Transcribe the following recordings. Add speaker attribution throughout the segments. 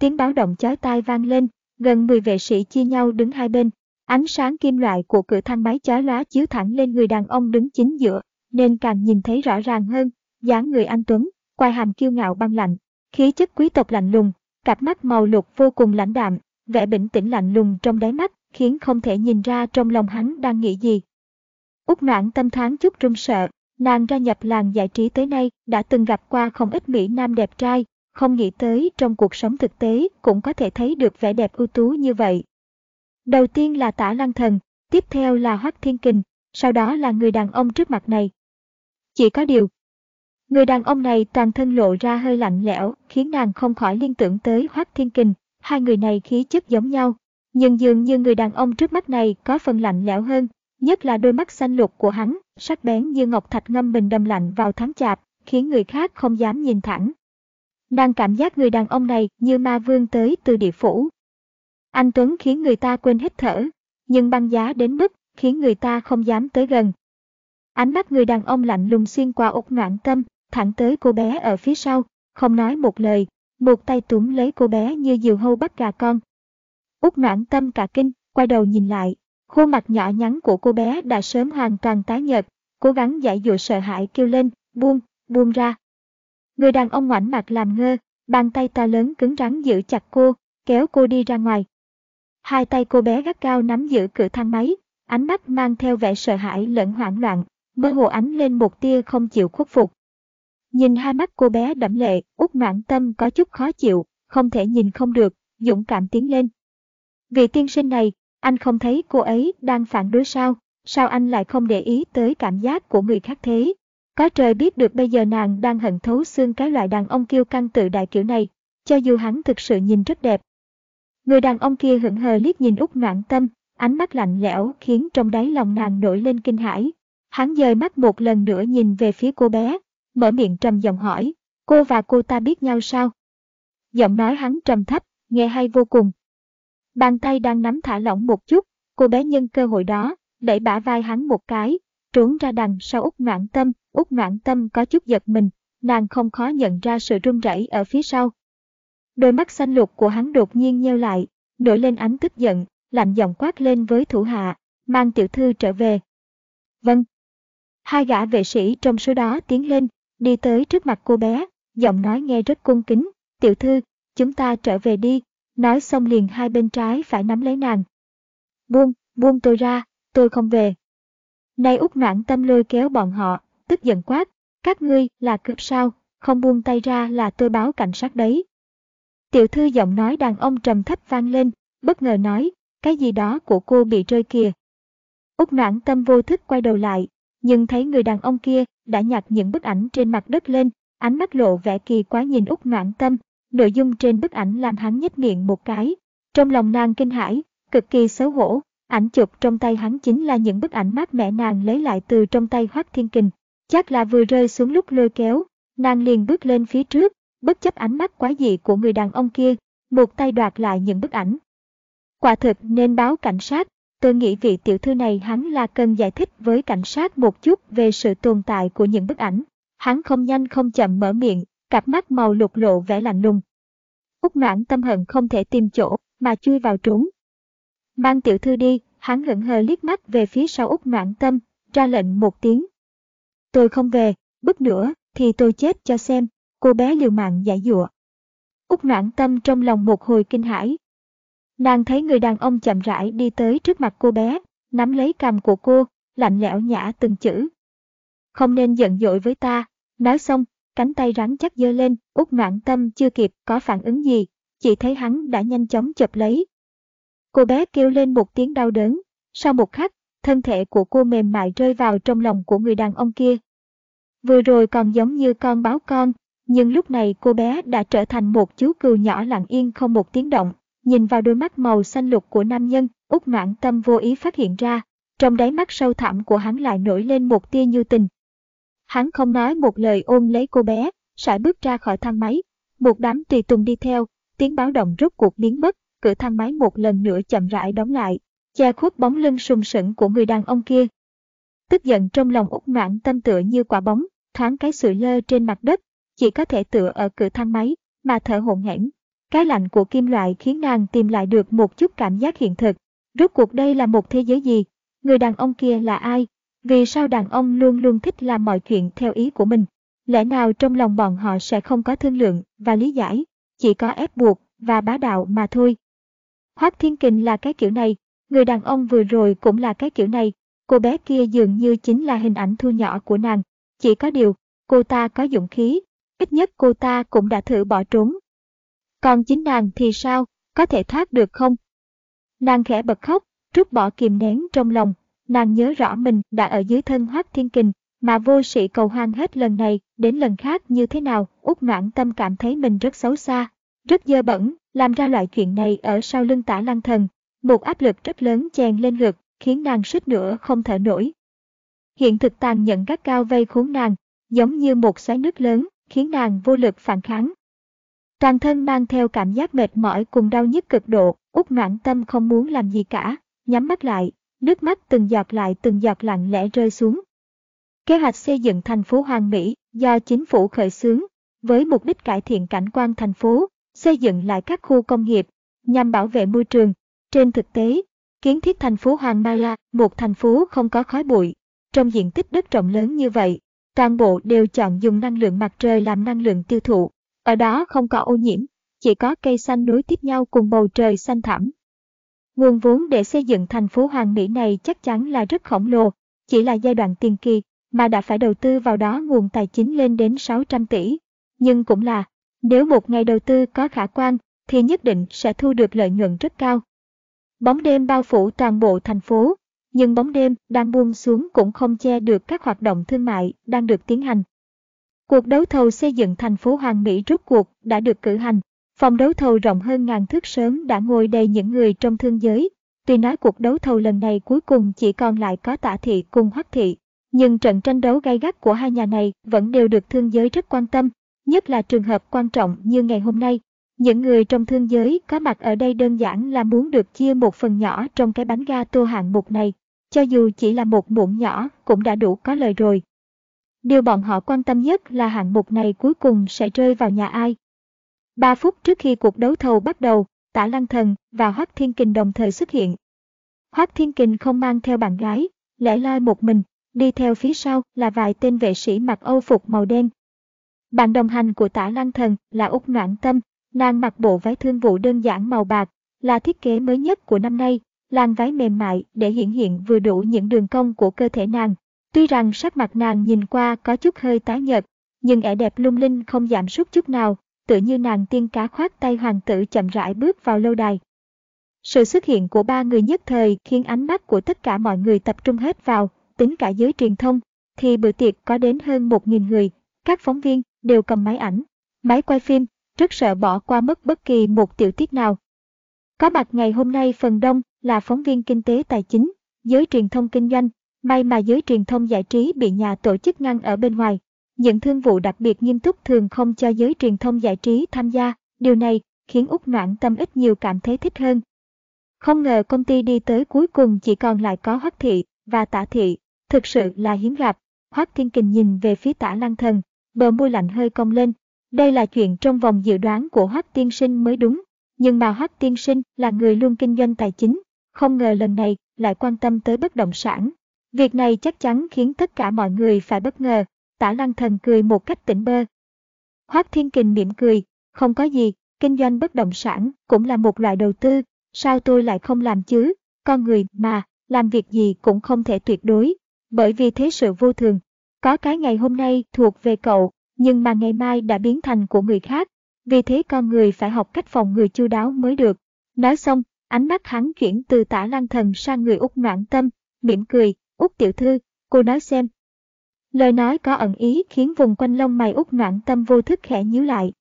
Speaker 1: tiếng báo động chói tai vang lên, gần 10 vệ sĩ chia nhau đứng hai bên. Ánh sáng kim loại của cửa thang máy chói lóa chiếu thẳng lên người đàn ông đứng chính giữa, nên càng nhìn thấy rõ ràng hơn, dáng người anh Tuấn, quai hàm kiêu ngạo băng lạnh, khí chất quý tộc lạnh lùng, cặp mắt màu lục vô cùng lãnh đạm, vẻ bình tĩnh lạnh lùng trong đáy mắt, khiến không thể nhìn ra trong lòng hắn đang nghĩ gì. Úc noãn tâm thoáng chút run sợ, nàng ra nhập làng giải trí tới nay đã từng gặp qua không ít mỹ nam đẹp trai, không nghĩ tới trong cuộc sống thực tế cũng có thể thấy được vẻ đẹp ưu tú như vậy. Đầu tiên là tả lăng thần, tiếp theo là hoắc thiên kình, sau đó là người đàn ông trước mặt này. Chỉ có điều, người đàn ông này toàn thân lộ ra hơi lạnh lẽo, khiến nàng không khỏi liên tưởng tới hoắc thiên kình, hai người này khí chất giống nhau. Nhưng dường như người đàn ông trước mắt này có phần lạnh lẽo hơn, nhất là đôi mắt xanh lục của hắn, sắc bén như ngọc thạch ngâm mình đâm lạnh vào tháng chạp, khiến người khác không dám nhìn thẳng. Nàng cảm giác người đàn ông này như ma vương tới từ địa phủ. Anh Tuấn khiến người ta quên hít thở, nhưng băng giá đến mức khiến người ta không dám tới gần. Ánh mắt người đàn ông lạnh lùng xuyên qua ốc ngoạn tâm, thẳng tới cô bé ở phía sau, không nói một lời, một tay túm lấy cô bé như diều hâu bắt gà con. Úc noãn tâm cả kinh, quay đầu nhìn lại, khuôn mặt nhỏ nhắn của cô bé đã sớm hoàn toàn tái nhợt, cố gắng giải dụ sợ hãi kêu lên, buông, buông ra, Người đàn ông ngoảnh mặt làm ngơ, bàn tay to lớn cứng rắn giữ chặt cô, kéo cô đi ra ngoài. Hai tay cô bé gắt cao nắm giữ cửa thang máy, ánh mắt mang theo vẻ sợ hãi lẫn hoảng loạn, mơ hồ ánh lên một tia không chịu khuất phục. Nhìn hai mắt cô bé đẫm lệ, út noạn tâm có chút khó chịu, không thể nhìn không được, dũng cảm tiến lên. Vị tiên sinh này, anh không thấy cô ấy đang phản đối sao, sao anh lại không để ý tới cảm giác của người khác thế? Có trời biết được bây giờ nàng đang hận thấu xương cái loại đàn ông kiêu căng tự đại kiểu này, cho dù hắn thực sự nhìn rất đẹp. Người đàn ông kia hững hờ liếc nhìn út noạn tâm, ánh mắt lạnh lẽo khiến trong đáy lòng nàng nổi lên kinh hãi. Hắn dời mắt một lần nữa nhìn về phía cô bé, mở miệng trầm giọng hỏi, cô và cô ta biết nhau sao? Giọng nói hắn trầm thấp, nghe hay vô cùng. Bàn tay đang nắm thả lỏng một chút, cô bé nhân cơ hội đó, đẩy bả vai hắn một cái, trốn ra đằng sau út noạn tâm, út noạn tâm có chút giật mình, nàng không khó nhận ra sự run rẩy ở phía sau. Đôi mắt xanh lục của hắn đột nhiên nheo lại, nổi lên ánh tức giận, lạnh giọng quát lên với thủ hạ, mang tiểu thư trở về. Vâng. Hai gã vệ sĩ trong số đó tiến lên, đi tới trước mặt cô bé, giọng nói nghe rất cung kính, tiểu thư, chúng ta trở về đi, nói xong liền hai bên trái phải nắm lấy nàng. Buông, buông tôi ra, tôi không về. Nay út noãn tâm lôi kéo bọn họ, tức giận quát, các ngươi là cướp sao, không buông tay ra là tôi báo cảnh sát đấy. Tiểu thư giọng nói đàn ông trầm thấp vang lên, bất ngờ nói, cái gì đó của cô bị rơi kìa. Úc noãn tâm vô thức quay đầu lại, nhưng thấy người đàn ông kia đã nhặt những bức ảnh trên mặt đất lên, ánh mắt lộ vẻ kỳ quá nhìn Úc noãn tâm, nội dung trên bức ảnh làm hắn nhếch miệng một cái. Trong lòng nàng kinh hãi, cực kỳ xấu hổ, ảnh chụp trong tay hắn chính là những bức ảnh mát mẻ nàng lấy lại từ trong tay Hoác Thiên Kình. Chắc là vừa rơi xuống lúc lôi kéo, nàng liền bước lên phía trước, bất chấp ánh mắt quá dị của người đàn ông kia, một tay đoạt lại những bức ảnh. Quả thực nên báo cảnh sát, tôi nghĩ vị tiểu thư này hắn là cần giải thích với cảnh sát một chút về sự tồn tại của những bức ảnh. Hắn không nhanh không chậm mở miệng, cặp mắt màu lục lộ vẻ lạnh lùng. Úc noãn tâm hận không thể tìm chỗ, mà chui vào trốn. Mang tiểu thư đi, hắn hững hờ liếc mắt về phía sau út noạn tâm, ra lệnh một tiếng, Tôi không về, bức nữa, thì tôi chết cho xem, cô bé liều mạng giải dụa. Úc noãn tâm trong lòng một hồi kinh hãi. Nàng thấy người đàn ông chậm rãi đi tới trước mặt cô bé, nắm lấy cằm của cô, lạnh lẽo nhã từng chữ. Không nên giận dỗi với ta, nói xong, cánh tay rắn chắc giơ lên, út noãn tâm chưa kịp có phản ứng gì, chỉ thấy hắn đã nhanh chóng chụp lấy. Cô bé kêu lên một tiếng đau đớn, sau một khắc, thân thể của cô mềm mại rơi vào trong lòng của người đàn ông kia. Vừa rồi còn giống như con báo con, nhưng lúc này cô bé đã trở thành một chú cừu nhỏ lặng yên không một tiếng động, nhìn vào đôi mắt màu xanh lục của nam nhân, út noãn tâm vô ý phát hiện ra, trong đáy mắt sâu thẳm của hắn lại nổi lên một tia như tình. Hắn không nói một lời ôm lấy cô bé, sải bước ra khỏi thang máy. Một đám tùy tùng đi theo, tiếng báo động rút cuộc biến mất, cửa thang máy một lần nữa chậm rãi đóng lại, che khuất bóng lưng sùng sững của người đàn ông kia. Tức giận trong lòng út noãn tâm tựa như quả bóng, thoáng cái sự lơ trên mặt đất, chỉ có thể tựa ở cửa thang máy, mà thở hổn hển. Cái lạnh của kim loại khiến nàng tìm lại được một chút cảm giác hiện thực. Rốt cuộc đây là một thế giới gì? Người đàn ông kia là ai? Vì sao đàn ông luôn luôn thích làm mọi chuyện theo ý của mình? Lẽ nào trong lòng bọn họ sẽ không có thương lượng và lý giải, chỉ có ép buộc và bá đạo mà thôi. Hoác Thiên Kình là cái kiểu này, người đàn ông vừa rồi cũng là cái kiểu này, cô bé kia dường như chính là hình ảnh thu nhỏ của nàng. Chỉ có điều, cô ta có dũng khí, ít nhất cô ta cũng đã thử bỏ trốn. Còn chính nàng thì sao, có thể thoát được không? Nàng khẽ bật khóc, trút bỏ kìm nén trong lòng, nàng nhớ rõ mình đã ở dưới thân Hoác Thiên Kình, mà vô sĩ cầu hoang hết lần này đến lần khác như thế nào, út noãn tâm cảm thấy mình rất xấu xa, rất dơ bẩn, làm ra loại chuyện này ở sau lưng tả lăng thần. Một áp lực rất lớn chèn lên ngực, khiến nàng suýt nữa không thở nổi. Hiện thực tàn nhận gắt cao vây khốn nàng, giống như một xoáy nước lớn, khiến nàng vô lực phản kháng. Toàn thân mang theo cảm giác mệt mỏi cùng đau nhức cực độ, út noãn tâm không muốn làm gì cả, nhắm mắt lại, nước mắt từng giọt lại từng giọt lặng lẽ rơi xuống. Kế hoạch xây dựng thành phố Hoàng Mỹ do chính phủ khởi xướng, với mục đích cải thiện cảnh quan thành phố, xây dựng lại các khu công nghiệp, nhằm bảo vệ môi trường. Trên thực tế, kiến thiết thành phố Hoàng Maya, một thành phố không có khói bụi, trong diện tích đất rộng lớn như vậy, toàn bộ đều chọn dùng năng lượng mặt trời làm năng lượng tiêu thụ. Ở đó không có ô nhiễm, chỉ có cây xanh nối tiếp nhau cùng bầu trời xanh thẳm. Nguồn vốn để xây dựng thành phố Hoàng Mỹ này chắc chắn là rất khổng lồ, chỉ là giai đoạn tiền kỳ mà đã phải đầu tư vào đó nguồn tài chính lên đến 600 tỷ. Nhưng cũng là, nếu một ngày đầu tư có khả quan, thì nhất định sẽ thu được lợi nhuận rất cao. Bóng đêm bao phủ toàn bộ thành phố, nhưng bóng đêm đang buông xuống cũng không che được các hoạt động thương mại đang được tiến hành. Cuộc đấu thầu xây dựng thành phố Hoàng Mỹ rút cuộc đã được cử hành. Phòng đấu thầu rộng hơn ngàn thước sớm đã ngồi đầy những người trong thương giới. Tuy nói cuộc đấu thầu lần này cuối cùng chỉ còn lại có tả thị cùng hoắc thị, nhưng trận tranh đấu gay gắt của hai nhà này vẫn đều được thương giới rất quan tâm, nhất là trường hợp quan trọng như ngày hôm nay. Những người trong thương giới có mặt ở đây đơn giản là muốn được chia một phần nhỏ trong cái bánh ga tô hạng mục này, cho dù chỉ là một muỗng nhỏ cũng đã đủ có lời rồi. Điều bọn họ quan tâm nhất là hạng mục này cuối cùng sẽ rơi vào nhà ai. Ba phút trước khi cuộc đấu thầu bắt đầu, Tả Lăng Thần và Hoắc Thiên Kình đồng thời xuất hiện. Hoắc Thiên Kình không mang theo bạn gái, lẻ loi một mình, đi theo phía sau là vài tên vệ sĩ mặc âu phục màu đen. Bạn đồng hành của tả lăng thần là Úc Noãn Tâm, nàng mặc bộ váy thương vụ đơn giản màu bạc, là thiết kế mới nhất của năm nay, làn váy mềm mại để hiện hiện vừa đủ những đường cong của cơ thể nàng. Tuy rằng sắc mặt nàng nhìn qua có chút hơi tái nhợt, nhưng vẻ đẹp lung linh không giảm sút chút nào, tự như nàng tiên cá khoác tay hoàng tử chậm rãi bước vào lâu đài. Sự xuất hiện của ba người nhất thời khiến ánh mắt của tất cả mọi người tập trung hết vào, tính cả giới truyền thông, thì bữa tiệc có đến hơn 1.000 người, các phóng viên đều cầm máy ảnh, máy quay phim, rất sợ bỏ qua mất bất kỳ một tiểu tiết nào. Có mặt ngày hôm nay phần đông là phóng viên kinh tế tài chính, giới truyền thông kinh doanh, may mà giới truyền thông giải trí bị nhà tổ chức ngăn ở bên ngoài. Những thương vụ đặc biệt nghiêm túc thường không cho giới truyền thông giải trí tham gia, điều này khiến Úc Noãn Tâm ít nhiều cảm thấy thích hơn. Không ngờ công ty đi tới cuối cùng chỉ còn lại có Hoắc Thị và Tả Thị, Thực sự là hiếm gặp. Hoắc Thiên Kình nhìn về phía tả lăng thần, bờ môi lạnh hơi cong lên. Đây là chuyện trong vòng dự đoán của Hoác Tiên Sinh mới đúng. Nhưng mà Hoác Tiên Sinh là người luôn kinh doanh tài chính, không ngờ lần này lại quan tâm tới bất động sản. Việc này chắc chắn khiến tất cả mọi người phải bất ngờ. Tả lăng thần cười một cách tỉnh bơ. Hoác Thiên Kình mỉm cười, không có gì, kinh doanh bất động sản cũng là một loại đầu tư, sao tôi lại không làm chứ, con người mà, làm việc gì cũng không thể tuyệt đối, bởi vì thế sự vô thường. Có cái ngày hôm nay thuộc về cậu, nhưng mà ngày mai đã biến thành của người khác. Vì thế con người phải học cách phòng người chu đáo mới được. Nói xong, ánh mắt hắn chuyển từ tả lăng thần sang người út noạn tâm, mỉm cười, út tiểu thư, cô nói xem. Lời nói có ẩn ý khiến vùng quanh lông mày út noạn tâm vô thức khẽ nhíu lại.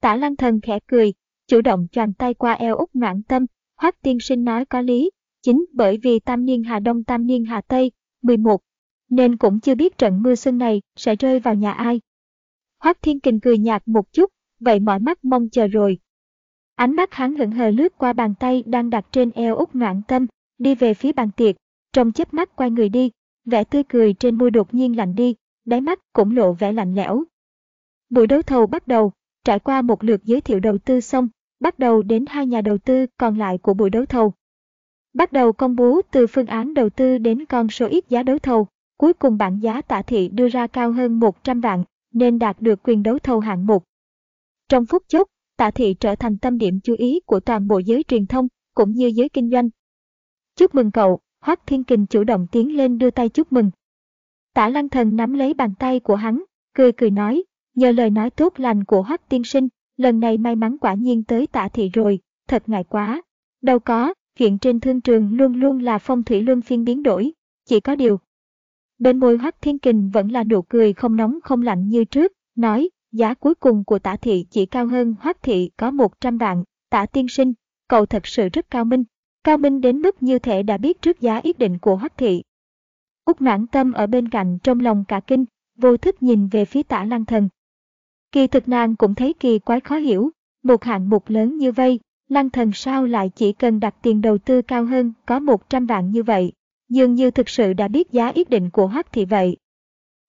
Speaker 1: Tả lăng thần khẽ cười, chủ động choàng tay qua eo út noãn tâm, Hoắc tiên sinh nói có lý, chính bởi vì tam niên hà đông tam niên hà tây, 11, nên cũng chưa biết trận mưa xuân này sẽ rơi vào nhà ai. Hoắc Thiên Kình cười nhạt một chút, vậy mỏi mắt mong chờ rồi. Ánh mắt hắn hững hờ lướt qua bàn tay đang đặt trên eo út ngoạn tâm, đi về phía bàn tiệc, trong chớp mắt quay người đi, vẻ tươi cười trên môi đột nhiên lạnh đi, đáy mắt cũng lộ vẻ lạnh lẽo. Buổi đấu thầu bắt đầu, trải qua một lượt giới thiệu đầu tư xong, bắt đầu đến hai nhà đầu tư còn lại của buổi đấu thầu. Bắt đầu công bố từ phương án đầu tư đến con số ít giá đấu thầu, cuối cùng bảng giá tạ thị đưa ra cao hơn 100 vạn, nên đạt được quyền đấu thầu hạng mục. Trong phút chốc, tạ thị trở thành tâm điểm chú ý của toàn bộ giới truyền thông, cũng như giới kinh doanh. Chúc mừng cậu, Hoắc Thiên Kình chủ động tiến lên đưa tay chúc mừng. Tả Lăng Thần nắm lấy bàn tay của hắn, cười cười nói, nhờ lời nói tốt lành của Hoắc tiên sinh, lần này may mắn quả nhiên tới tạ thị rồi, thật ngại quá. Đâu có, chuyện trên thương trường luôn luôn là phong thủy luân phiên biến đổi, chỉ có điều. Bên môi Hắc Thiên Kình vẫn là nụ cười không nóng không lạnh như trước, nói, giá cuối cùng của tả thị chỉ cao hơn Hoắc thị có 100 vạn, tả tiên sinh, cậu thật sự rất cao minh, cao minh đến mức như thể đã biết trước giá yết định của Hoắc thị. Úc noãn tâm ở bên cạnh trong lòng cả kinh, vô thức nhìn về phía tả lăng thần. Kỳ thực nàng cũng thấy kỳ quái khó hiểu, một hạng mục lớn như vây, lăng thần sao lại chỉ cần đặt tiền đầu tư cao hơn có 100 vạn như vậy, dường như thực sự đã biết giá yết định của Hoắc thị vậy.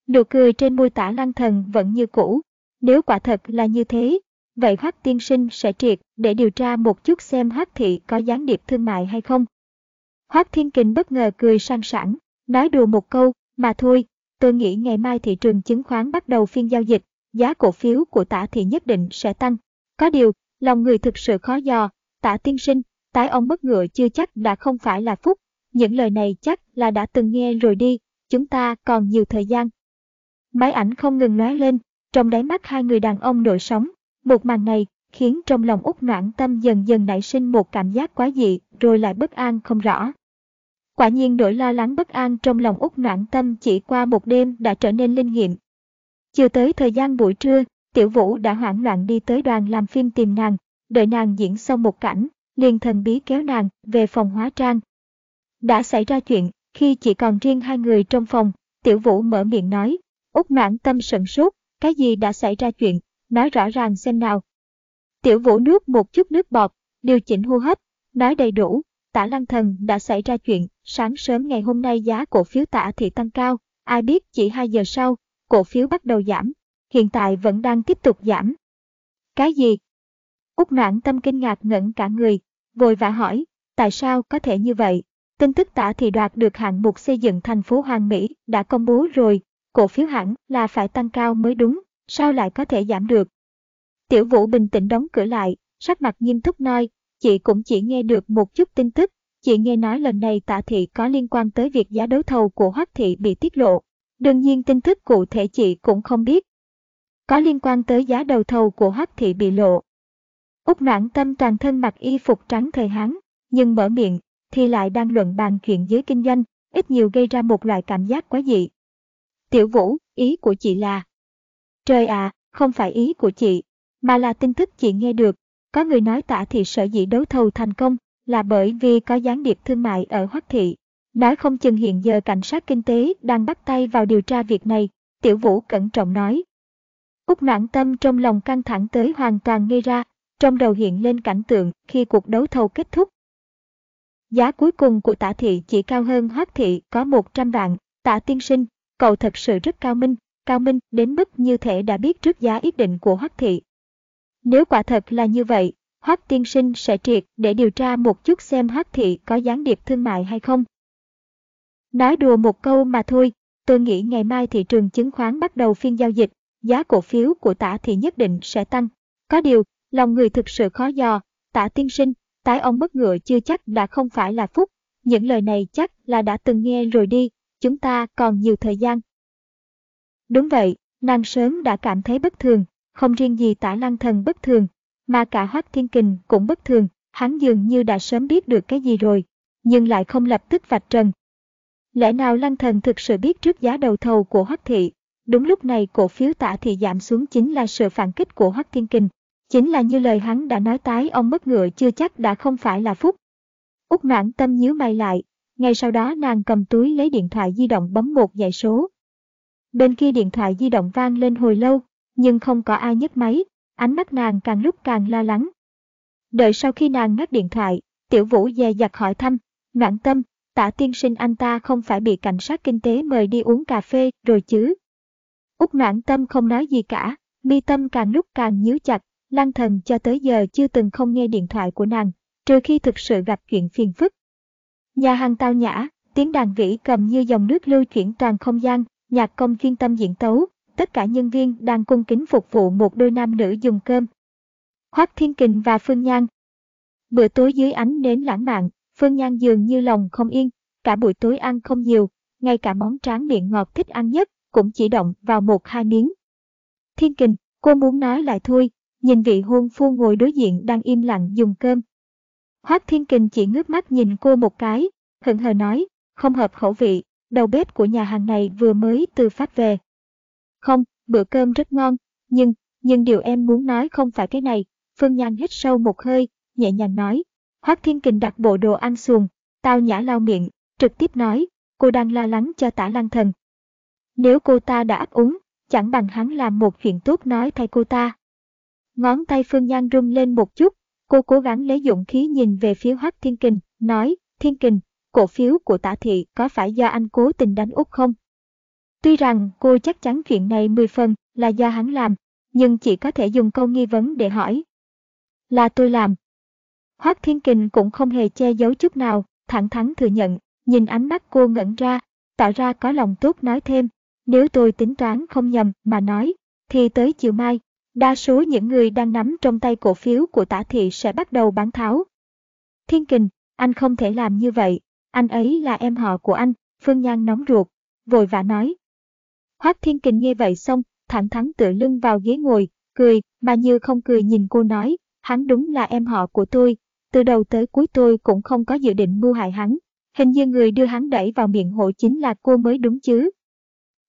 Speaker 1: Nụ cười trên môi tả lăng thần vẫn như cũ, nếu quả thật là như thế, vậy Hoắc tiên sinh sẽ triệt để điều tra một chút xem Hoắc thị có gián điệp thương mại hay không. Hoắc Thiên Kình bất ngờ cười sang sảng, nói đùa một câu, mà thôi, tôi nghĩ ngày mai thị trường chứng khoán bắt đầu phiên giao dịch, giá cổ phiếu của tả thị nhất định sẽ tăng. Có điều, lòng người thực sự khó dò, tả tiên sinh, tái ông bất ngựa chưa chắc đã không phải là phúc. Những lời này chắc là đã từng nghe rồi đi, chúng ta còn nhiều thời gian. Máy ảnh không ngừng lóe lên, trong đáy mắt hai người đàn ông nổi sóng. Một màn này khiến trong lòng út noãn tâm dần dần nảy sinh một cảm giác quá dị, rồi lại bất an không rõ. Quả nhiên nỗi lo lắng bất an trong lòng út noãn tâm chỉ qua một đêm đã trở nên linh nghiệm, chưa tới thời gian buổi trưa, Tiểu Vũ đã hoảng loạn đi tới đoàn làm phim tìm nàng, đợi nàng diễn xong một cảnh, liền thần bí kéo nàng về phòng hóa trang. Đã xảy ra chuyện, khi chỉ còn riêng hai người trong phòng, Tiểu Vũ mở miệng nói, út noãn tâm sửng sốt, cái gì đã xảy ra chuyện, nói rõ ràng xem nào. Tiểu Vũ nuốt một chút nước bọt, điều chỉnh hô hấp, nói đầy đủ, tả lăng thần đã xảy ra chuyện, sáng sớm ngày hôm nay giá cổ phiếu tả thị tăng cao, ai biết chỉ 2 giờ sau, cổ phiếu bắt đầu giảm, hiện tại vẫn đang tiếp tục giảm. Cái gì? Úc noãn tâm kinh ngạc ngẩn cả người, vội vã hỏi, tại sao có thể như vậy? Tin tức tả thì đoạt được hạng mục xây dựng thành phố Hoàng Mỹ đã công bố rồi, cổ phiếu hẳn là phải tăng cao mới đúng, sao lại có thể giảm được? Tiểu vũ bình tĩnh đóng cửa lại, sắc mặt nghiêm túc nói, chị cũng chỉ nghe được một chút tin tức, chị nghe nói lần này tạ thị có liên quan tới việc giá đấu thầu của Hoắc thị bị tiết lộ, Đương nhiên tin tức cụ thể chị cũng không biết. Có liên quan tới giá đầu thầu của Hoắc thị bị lộ. Úc noãn tâm toàn thân mặc y phục trắng thời Hán, nhưng mở miệng thì lại đang luận bàn chuyện giới kinh doanh, ít nhiều gây ra một loại cảm giác quá dị. Tiểu Vũ, ý của chị là... Trời à, không phải ý của chị, mà là tin tức chị nghe được. Có người nói tả thị sở dĩ đấu thầu thành công là bởi vì có gián điệp thương mại ở Hoắc thị. Nói không chừng hiện giờ cảnh sát kinh tế đang bắt tay vào điều tra việc này, Tiểu Vũ cẩn trọng nói. Úc noãn tâm trong lòng căng thẳng tới hoàn toàn ngây ra, trong đầu hiện lên cảnh tượng khi cuộc đấu thầu kết thúc. Giá cuối cùng của tả thị chỉ cao hơn hoác thị có 100 vạn, tả tiên sinh, cậu thật sự rất cao minh, cao minh đến mức như thể đã biết trước giá ít định của hoác thị. Nếu quả thật là như vậy, hoác tiên sinh sẽ triệt để điều tra một chút xem hoác thị có gián điệp thương mại hay không, Nói đùa một câu mà thôi, tôi nghĩ ngày mai thị trường chứng khoán bắt đầu phiên giao dịch, giá cổ phiếu của tả thị nhất định sẽ tăng. Có điều, lòng người thực sự khó dò, tả tiên sinh, tái ông bất ngựa chưa chắc đã không phải là phúc. Những lời này chắc là đã từng nghe rồi đi, chúng ta còn nhiều thời gian. Đúng vậy, nàng sớm đã cảm thấy bất thường, không riêng gì tả lăng thần bất thường, mà cả hoác thiên kình cũng bất thường, hắn dường như đã sớm biết được cái gì rồi, nhưng lại không lập tức vạch trần, Lẽ nào lăng thần thực sự biết trước giá đầu thầu của Hoắc Thị? Đúng lúc này cổ phiếu tả thị giảm xuống chính là sự phản kích của Hoắc Thiên Kình. Chính là như lời hắn đã nói tái ông mất ngựa chưa chắc đã không phải là phúc. Úc noãn tâm nhíu mày lại, ngay sau đó nàng cầm túi lấy điện thoại di động bấm một dãy số. Bên kia điện thoại di động vang lên hồi lâu, nhưng không có ai nhấc máy, ánh mắt nàng càng lúc càng lo lắng. Đợi sau khi nàng ngắt điện thoại, tiểu vũ dè dặt hỏi thăm, noãn tâm, tả tiên sinh anh ta không phải bị cảnh sát kinh tế mời đi uống cà phê rồi chứ. Úc noãn tâm không nói gì cả, mi tâm càng lúc càng nhíu chặt, Lăng thần cho tới giờ chưa từng không nghe điện thoại của nàng, trừ khi thực sự gặp chuyện phiền phức. Nhà hàng tao nhã, tiếng đàn vĩ cầm như dòng nước lưu chuyển toàn không gian, nhạc công chuyên tâm diễn tấu, tất cả nhân viên đang cung kính phục vụ một đôi nam nữ dùng cơm. Hoác Thiên Kình và Phương Nhan Bữa tối dưới ánh nến lãng mạn, Phương Nhan dường như lòng không yên, cả buổi tối ăn không nhiều, ngay cả món tráng miệng ngọt thích ăn nhất cũng chỉ động vào một hai miếng. Thiên Kình, cô muốn nói lại thôi, nhìn vị hôn phu ngồi đối diện đang im lặng dùng cơm. Hoác Thiên Kình chỉ ngước mắt nhìn cô một cái, hận hờ nói, không hợp khẩu vị, đầu bếp của nhà hàng này vừa mới từ Pháp về. Không, bữa cơm rất ngon, nhưng, nhưng điều em muốn nói không phải cái này, Phương Nhan hít sâu một hơi, nhẹ nhàng nói. Hoác Thiên Kình đặt bộ đồ ăn xuồng, tao nhã lau miệng, trực tiếp nói, cô đang lo lắng cho tả lăng thần. Nếu cô ta đã ấp úng, chẳng bằng hắn làm một chuyện tốt nói thay cô ta. Ngón tay Phương Nhan rung lên một chút, cô cố gắng lấy dũng khí nhìn về phía Hoắc Thiên Kình, nói, Thiên Kình, cổ phiếu của tả thị có phải do anh cố tình đánh úp không? Tuy rằng cô chắc chắn chuyện này 10 phần là do hắn làm, nhưng chỉ có thể dùng câu nghi vấn để hỏi. Là tôi làm. Hoắc Thiên Kình cũng không hề che giấu chút nào, thẳng thắn thừa nhận, nhìn ánh mắt cô ngẩn ra, tỏ ra có lòng tốt nói thêm, nếu tôi tính toán không nhầm mà nói, thì tới chiều mai, đa số những người đang nắm trong tay cổ phiếu của tả thị sẽ bắt đầu bán tháo. Thiên Kình, anh không thể làm như vậy, anh ấy là em họ của anh, Phương Nhan nóng ruột, vội vã nói. Hoác Thiên Kình nghe vậy xong, thẳng thắn tựa lưng vào ghế ngồi, cười, mà như không cười nhìn cô nói, hắn đúng là em họ của tôi, từ đầu tới cuối tôi cũng không có dự định mưu hại hắn, hình như người đưa hắn đẩy vào miệng hộ chính là cô mới đúng chứ.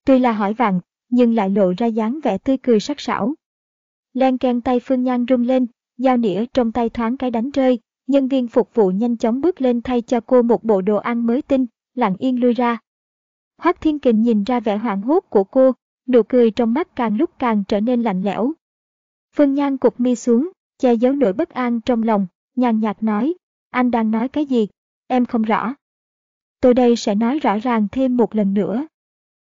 Speaker 1: Tuy là hỏi vặn, nhưng lại lộ ra dáng vẻ tươi cười sắc sảo. Len ken tay Phương Nhan rung lên, dao nĩa trong tay thoáng cái đánh rơi, nhân viên phục vụ nhanh chóng bước lên thay cho cô một bộ đồ ăn mới tinh, lặng yên lui ra. Hoác Thiên Kình nhìn ra vẻ hoảng hốt của cô, nụ cười trong mắt càng lúc càng trở nên lạnh lẽo. Phương Nhan cục mi xuống, che giấu nỗi bất an trong lòng, nhàn nhạt nói, anh đang nói cái gì, em không rõ. Tôi đây sẽ nói rõ ràng thêm một lần nữa.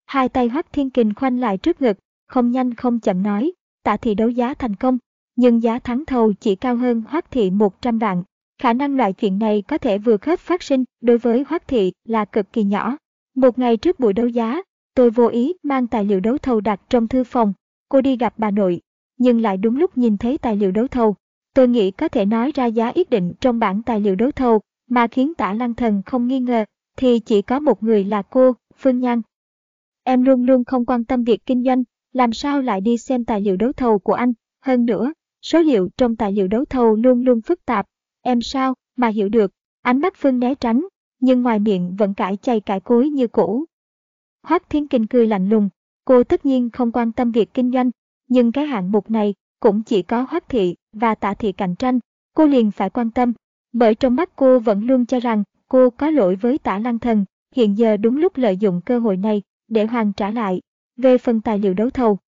Speaker 1: Hai tay Hoác Thiên Kình khoanh lại trước ngực, không nhanh không chậm nói, tạ thị đấu giá thành công, nhưng giá thắng thầu chỉ cao hơn hoác thị 100 vạn. Khả năng loại chuyện này có thể vừa khớp phát sinh đối với hoác thị là cực kỳ nhỏ. Một ngày trước buổi đấu giá, tôi vô ý mang tài liệu đấu thầu đặt trong thư phòng. Cô đi gặp bà nội, nhưng lại đúng lúc nhìn thấy tài liệu đấu thầu. Tôi nghĩ có thể nói ra giá yết định trong bản tài liệu đấu thầu mà khiến tả lăng thần không nghi ngờ, thì chỉ có một người là cô, Phương Nhan. Em luôn luôn không quan tâm việc kinh doanh, làm sao lại đi xem tài liệu đấu thầu của anh, hơn nữa, số liệu trong tài liệu đấu thầu luôn luôn phức tạp, em sao mà hiểu được, ánh mắt Phương né tránh, nhưng ngoài miệng vẫn cãi chay cãi cối như cũ. Hoác Thiên Kinh cười lạnh lùng, cô tất nhiên không quan tâm việc kinh doanh, nhưng cái hạng mục này cũng chỉ có Hoác Thị và Tạ Thị cạnh tranh, cô liền phải quan tâm, bởi trong mắt cô vẫn luôn cho rằng cô có lỗi với Tả Lăng Thần, hiện giờ đúng lúc lợi dụng cơ hội này để hoàn trả lại về phần tài liệu đấu thầu.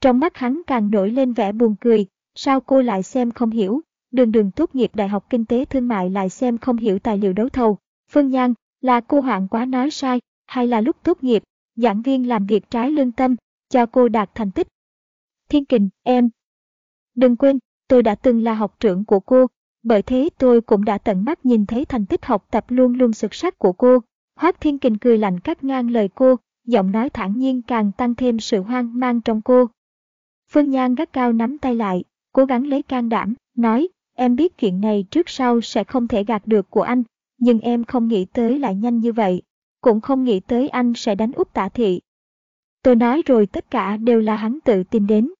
Speaker 1: Trong mắt hắn càng nổi lên vẻ buồn cười, sao cô lại xem không hiểu, đường đường tốt nghiệp Đại học Kinh tế Thương mại lại xem không hiểu tài liệu đấu thầu. Phương Nhan, là cô hoạn quá nói sai, hay là lúc tốt nghiệp, giảng viên làm việc trái lương tâm, cho cô đạt thành tích. Thiên Kình, em. Đừng quên, tôi đã từng là học trưởng của cô, bởi thế tôi cũng đã tận mắt nhìn thấy thành tích học tập luôn luôn xuất sắc của cô. Hoác Thiên Kình cười lạnh cắt ngang lời cô, giọng nói thản nhiên càng tăng thêm sự hoang mang trong cô. Phương Nhan gắt cao nắm tay lại, cố gắng lấy can đảm, nói, em biết chuyện này trước sau sẽ không thể gạt được của anh, nhưng em không nghĩ tới lại nhanh như vậy, cũng không nghĩ tới anh sẽ đánh úp tả thị. Tôi nói rồi tất cả đều là hắn tự tìm đến.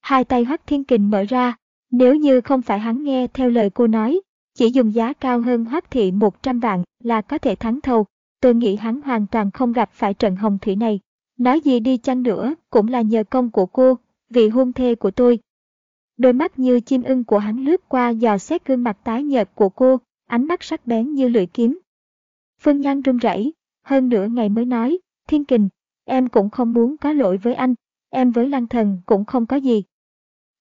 Speaker 1: Hai tay Hoắc Thiên Kình mở ra, nếu như không phải hắn nghe theo lời cô nói, chỉ dùng giá cao hơn Hoắc Thị 100 vạn là có thể thắng thầu, tôi nghĩ hắn hoàn toàn không gặp phải trận hồng thủy này. Nói gì đi chăng nữa cũng là nhờ công của cô, vị hôn thê của tôi. Đôi mắt như chim ưng của hắn lướt qua dò xét gương mặt tái nhợt của cô, ánh mắt sắc bén như lưỡi kiếm. Phương Nhan run rẩy, hơn nửa ngày mới nói, Thiên Kình, em cũng không muốn có lỗi với anh, em với Lăng Thần cũng không có gì.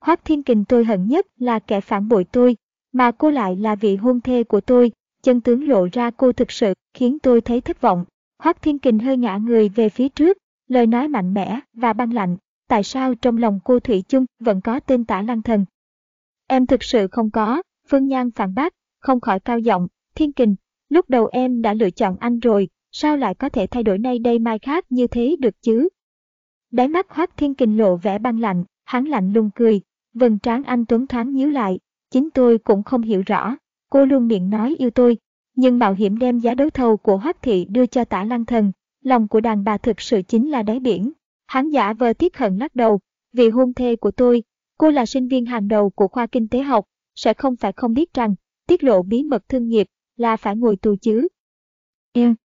Speaker 1: Hoác Thiên Kình tôi hận nhất là kẻ phản bội tôi, mà cô lại là vị hôn thê của tôi, chân tướng lộ ra cô thực sự khiến tôi thấy thất vọng. Hoác Thiên Kình hơi ngã người về phía trước, lời nói mạnh mẽ và băng lạnh, tại sao trong lòng cô Thủy chung vẫn có tên tả lăng thần. Em thực sự không có, Phương Nhan phản bác, không khỏi cao giọng, Thiên Kình, lúc đầu em đã lựa chọn anh rồi, sao lại có thể thay đổi nay đây mai khác như thế được chứ? Đáy mắt Hoác Thiên Kình lộ vẻ băng lạnh, hắn lạnh lùng cười, vầng trán anh Tuấn thoáng nhíu lại, chính tôi cũng không hiểu rõ, cô luôn miệng nói yêu tôi, nhưng mạo hiểm đem giá đấu thầu của Hoắc Thị đưa cho tả lăng thần, lòng của đàn bà thực sự chính là đáy biển. Hắn giả vờ tiếc hận lắc đầu, vì hôn thê của tôi, cô là sinh viên hàng đầu của khoa kinh tế học, sẽ không phải không biết rằng, tiết lộ bí mật thương nghiệp là phải ngồi tù chứ. Yên.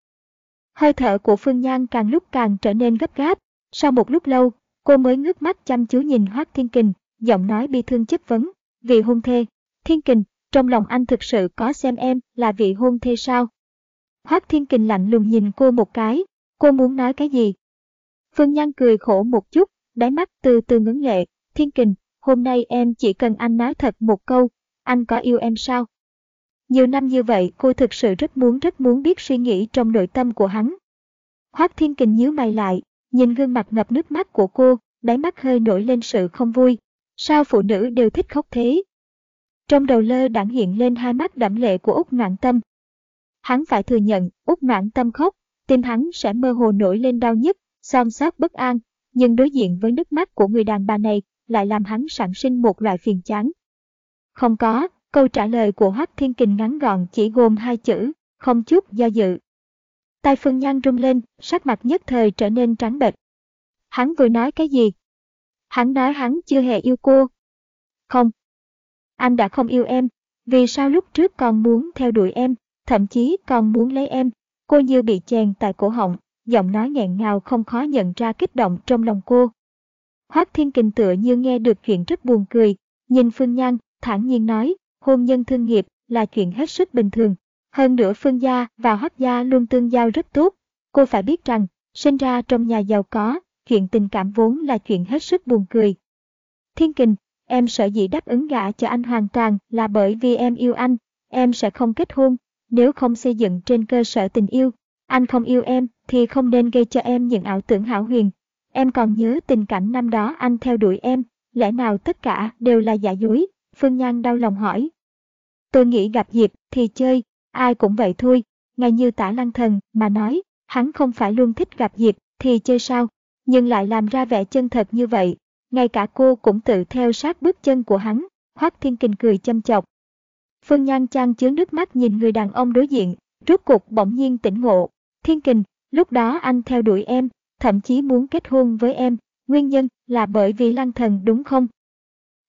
Speaker 1: Hơi thở của Phương Nhan càng lúc càng trở nên gấp gáp, sau một lúc lâu, cô mới ngước mắt chăm chú nhìn Hoác Thiên Kình, giọng nói bi thương chất vấn, vì hôn thê. Thiên Kình, trong lòng anh thực sự có xem em là vị hôn thê sao? Hoác Thiên Kình lạnh lùng nhìn cô một cái, cô muốn nói cái gì? Phương Nhan cười khổ một chút, đáy mắt từ từ ngấn lệ, Thiên Kình, hôm nay em chỉ cần anh nói thật một câu, anh có yêu em sao? Nhiều năm như vậy cô thực sự rất muốn rất muốn biết suy nghĩ trong nội tâm của hắn. Hoác Thiên Kình nhíu mày lại, nhìn gương mặt ngập nước mắt của cô, đáy mắt hơi nổi lên sự không vui. Sao phụ nữ đều thích khóc thế? Trong đầu lơ đãng hiện lên hai mắt đẫm lệ của Úc Noãn Tâm. Hắn phải thừa nhận, Úc Noãn Tâm khóc, tim hắn sẽ mơ hồ nổi lên đau nhức, xom xót bất an, nhưng đối diện với nước mắt của người đàn bà này lại làm hắn sản sinh một loại phiền chán. Không có, câu trả lời của Hoắc Thiên Kình ngắn gọn chỉ gồm hai chữ, không chút do dự. Tay Phương Nhan rung lên, sắc mặt nhất thời trở nên trắng bệch. Hắn vừa nói cái gì? Hắn nói hắn chưa hề yêu cô. Không. Anh đã không yêu em, vì sao lúc trước còn muốn theo đuổi em, thậm chí còn muốn lấy em. Cô như bị chèn tại cổ họng, giọng nói nghẹn ngào không khó nhận ra kích động trong lòng cô. Hoác Thiên Kình tựa như nghe được chuyện rất buồn cười, nhìn Phương Nhan, thản nhiên nói, hôn nhân thương nghiệp là chuyện hết sức bình thường. Hơn nữa Phương Gia và Hoác Gia luôn tương giao rất tốt. Cô phải biết rằng, sinh ra trong nhà giàu có, chuyện tình cảm vốn là chuyện hết sức buồn cười. Thiên Kình, em sợ dĩ đáp ứng gả cho anh hoàn toàn là bởi vì em yêu anh, em sẽ không kết hôn, nếu không xây dựng trên cơ sở tình yêu. Anh không yêu em thì không nên gây cho em những ảo tưởng hảo huyền. Em còn nhớ tình cảnh năm đó anh theo đuổi em, lẽ nào tất cả đều là giả dối? Phương Nhan đau lòng hỏi. Tôi nghĩ gặp dịp thì chơi, ai cũng vậy thôi, ngay như tả lăng thần mà nói, hắn không phải luôn thích gặp dịp thì chơi sao, nhưng lại làm ra vẻ chân thật như vậy. Ngay cả cô cũng tự theo sát bước chân của hắn, Hoác Thiên Kình cười châm chọc. Phương Nhan Trang chứa nước mắt nhìn người đàn ông đối diện, rốt cuộc bỗng nhiên tỉnh ngộ. Thiên Kình, lúc đó anh theo đuổi em, thậm chí muốn kết hôn với em, nguyên nhân là bởi vì lăng thần đúng không?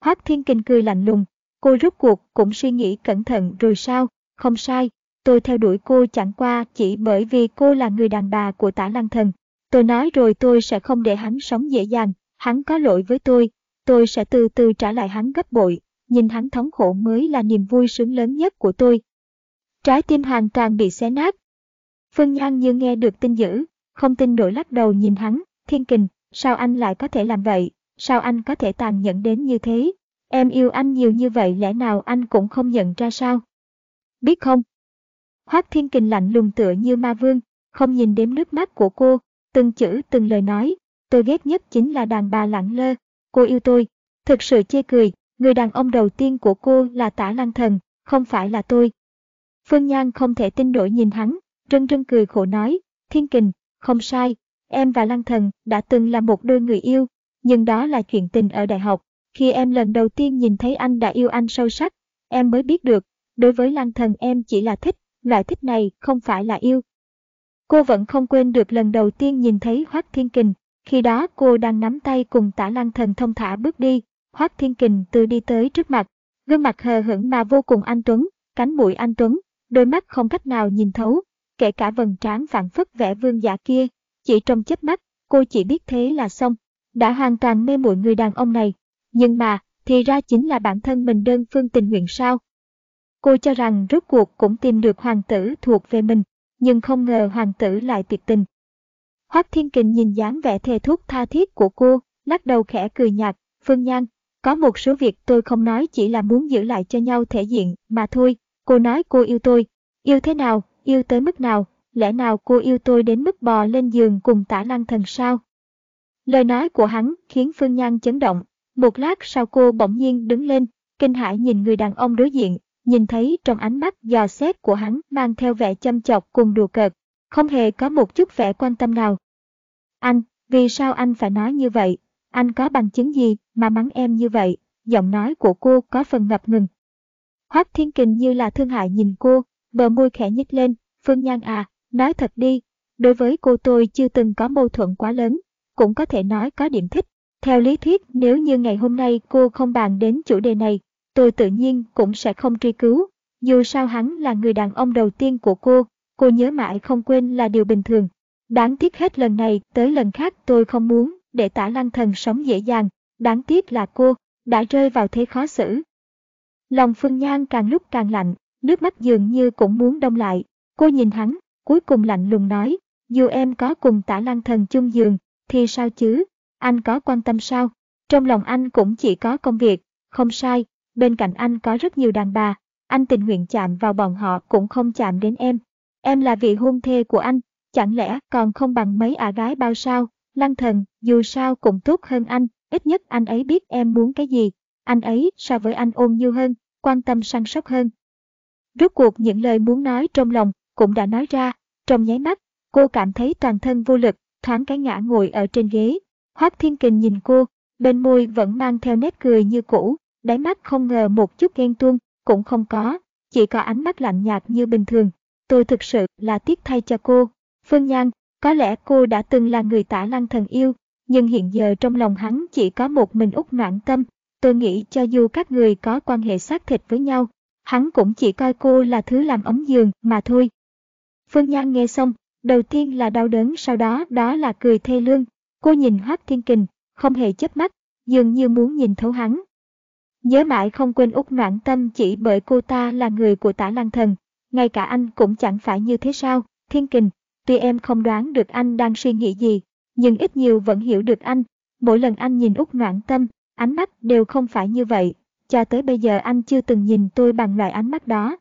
Speaker 1: Hoác Thiên Kình cười lạnh lùng, cô rốt cuộc cũng suy nghĩ cẩn thận rồi sao, không sai, tôi theo đuổi cô chẳng qua chỉ bởi vì cô là người đàn bà của tả lăng thần. Tôi nói rồi tôi sẽ không để hắn sống dễ dàng, hắn có lỗi với tôi, tôi sẽ từ từ trả lại hắn gấp bội, nhìn hắn thống khổ mới là niềm vui sướng lớn nhất của tôi. Trái tim hoàn toàn bị xé nát. Phương Nhan như nghe được tin dữ, không tin nổi lắc đầu nhìn hắn, thiên kình, sao anh lại có thể làm vậy, sao anh có thể tàn nhẫn đến như thế, em yêu anh nhiều như vậy lẽ nào anh cũng không nhận ra sao? Biết không? Hoác thiên kình lạnh lùng tựa như ma vương, không nhìn đếm nước mắt của cô, từng chữ từng lời nói, tôi ghét nhất chính là đàn bà lẳng lơ, cô yêu tôi, thực sự chê cười, người đàn ông đầu tiên của cô là tả lăng thần, không phải là tôi. Phương Nhan không thể tin nổi nhìn hắn, rưng rưng cười khổ nói, thiên kình, không sai, em và lăng thần đã từng là một đôi người yêu, nhưng đó là chuyện tình ở đại học. Khi em lần đầu tiên nhìn thấy anh đã yêu anh sâu sắc, em mới biết được, đối với lăng thần em chỉ là thích, loại thích này không phải là yêu. Cô vẫn không quên được lần đầu tiên nhìn thấy Hoác Thiên Kình, khi đó cô đang nắm tay cùng tả lăng thần thông thả bước đi, Hoác Thiên Kình từ đi tới trước mặt, gương mặt hờ hững mà vô cùng anh Tuấn, cánh mũi anh Tuấn, đôi mắt không cách nào nhìn thấu, kể cả vầng trán phản phất vẻ vương giả kia, chỉ trong chớp mắt, cô chỉ biết thế là xong, đã hoàn toàn mê muội người đàn ông này. Nhưng mà, thì ra chính là bản thân mình đơn phương tình nguyện sao. Cô cho rằng rốt cuộc cũng tìm được hoàng tử thuộc về mình, nhưng không ngờ hoàng tử lại tuyệt tình. Hoác Thiên Kình nhìn dáng vẻ thề thúc tha thiết của cô, lắc đầu khẽ cười nhạt, Phương Nhan, có một số việc tôi không nói chỉ là muốn giữ lại cho nhau thể diện mà thôi, cô nói cô yêu tôi, yêu thế nào, yêu tới mức nào, lẽ nào cô yêu tôi đến mức bò lên giường cùng tả lăng thần sao? Lời nói của hắn khiến Phương Nhan chấn động, một lát sau cô bỗng nhiên đứng lên, kinh hãi nhìn người đàn ông đối diện, nhìn thấy trong ánh mắt dò xét của hắn mang theo vẻ châm chọc cùng đùa cợt, không hề có một chút vẻ quan tâm nào. Anh, vì sao anh phải nói như vậy? Anh có bằng chứng gì mà mắng em như vậy? Giọng nói của cô có phần ngập ngừng. Hoác Thiên Kình như là thương hại nhìn cô, bờ môi khẽ nhích lên, Phương Nhan à, nói thật đi, đối với cô tôi chưa từng có mâu thuẫn quá lớn, cũng có thể nói có điểm thích. Theo lý thuyết, nếu như ngày hôm nay cô không bàn đến chủ đề này, tôi tự nhiên cũng sẽ không truy cứu. Dù sao hắn là người đàn ông đầu tiên của cô, cô nhớ mãi không quên là điều bình thường. Đáng tiếc hết lần này tới lần khác tôi không muốn để tả lăng thần sống dễ dàng, đáng tiếc là cô đã rơi vào thế khó xử. Lòng Phương Nhan càng lúc càng lạnh, nước mắt dường như cũng muốn đông lại. Cô nhìn hắn, cuối cùng lạnh lùng nói, dù em có cùng tả lăng thần chung giường, thì sao chứ, anh có quan tâm sao? Trong lòng anh cũng chỉ có công việc, không sai, bên cạnh anh có rất nhiều đàn bà, anh tình nguyện chạm vào bọn họ cũng không chạm đến em. Em là vị hôn thê của anh, chẳng lẽ còn không bằng mấy ả gái bao sao? Lăng thần, dù sao cũng tốt hơn anh, ít nhất anh ấy biết em muốn cái gì. Anh ấy so với anh ôn nhu hơn, quan tâm săn sóc hơn. Rốt cuộc những lời muốn nói trong lòng cũng đã nói ra, trong nháy mắt, cô cảm thấy toàn thân vô lực, thoáng cái ngã ngồi ở trên ghế. Hoác Thiên Kình nhìn cô, bên môi vẫn mang theo nét cười như cũ, đáy mắt không ngờ một chút ghen tuông, cũng không có, chỉ có ánh mắt lạnh nhạt như bình thường. Tôi thực sự là tiếc thay cho cô. Phương Nhan, có lẽ cô đã từng là người tả lăng thần yêu, nhưng hiện giờ trong lòng hắn chỉ có một mình út noạn tâm. Tôi nghĩ cho dù các người có quan hệ xác thịt với nhau, hắn cũng chỉ coi cô là thứ làm ống giường mà thôi. Phương Nhan nghe xong, đầu tiên là đau đớn sau đó đó là cười thê lương. Cô nhìn Hoác Thiên Kình, không hề chớp mắt, dường như muốn nhìn thấu hắn. Nhớ mãi không quên út noạn tâm chỉ bởi cô ta là người của tả lăng thần, ngay cả anh cũng chẳng phải như thế sao, Thiên Kình, tuy em không đoán được anh đang suy nghĩ gì, nhưng ít nhiều vẫn hiểu được anh. Mỗi lần anh nhìn út noạn tâm, ánh mắt đều không phải như vậy, cho tới bây giờ anh chưa từng nhìn tôi bằng loại ánh mắt đó.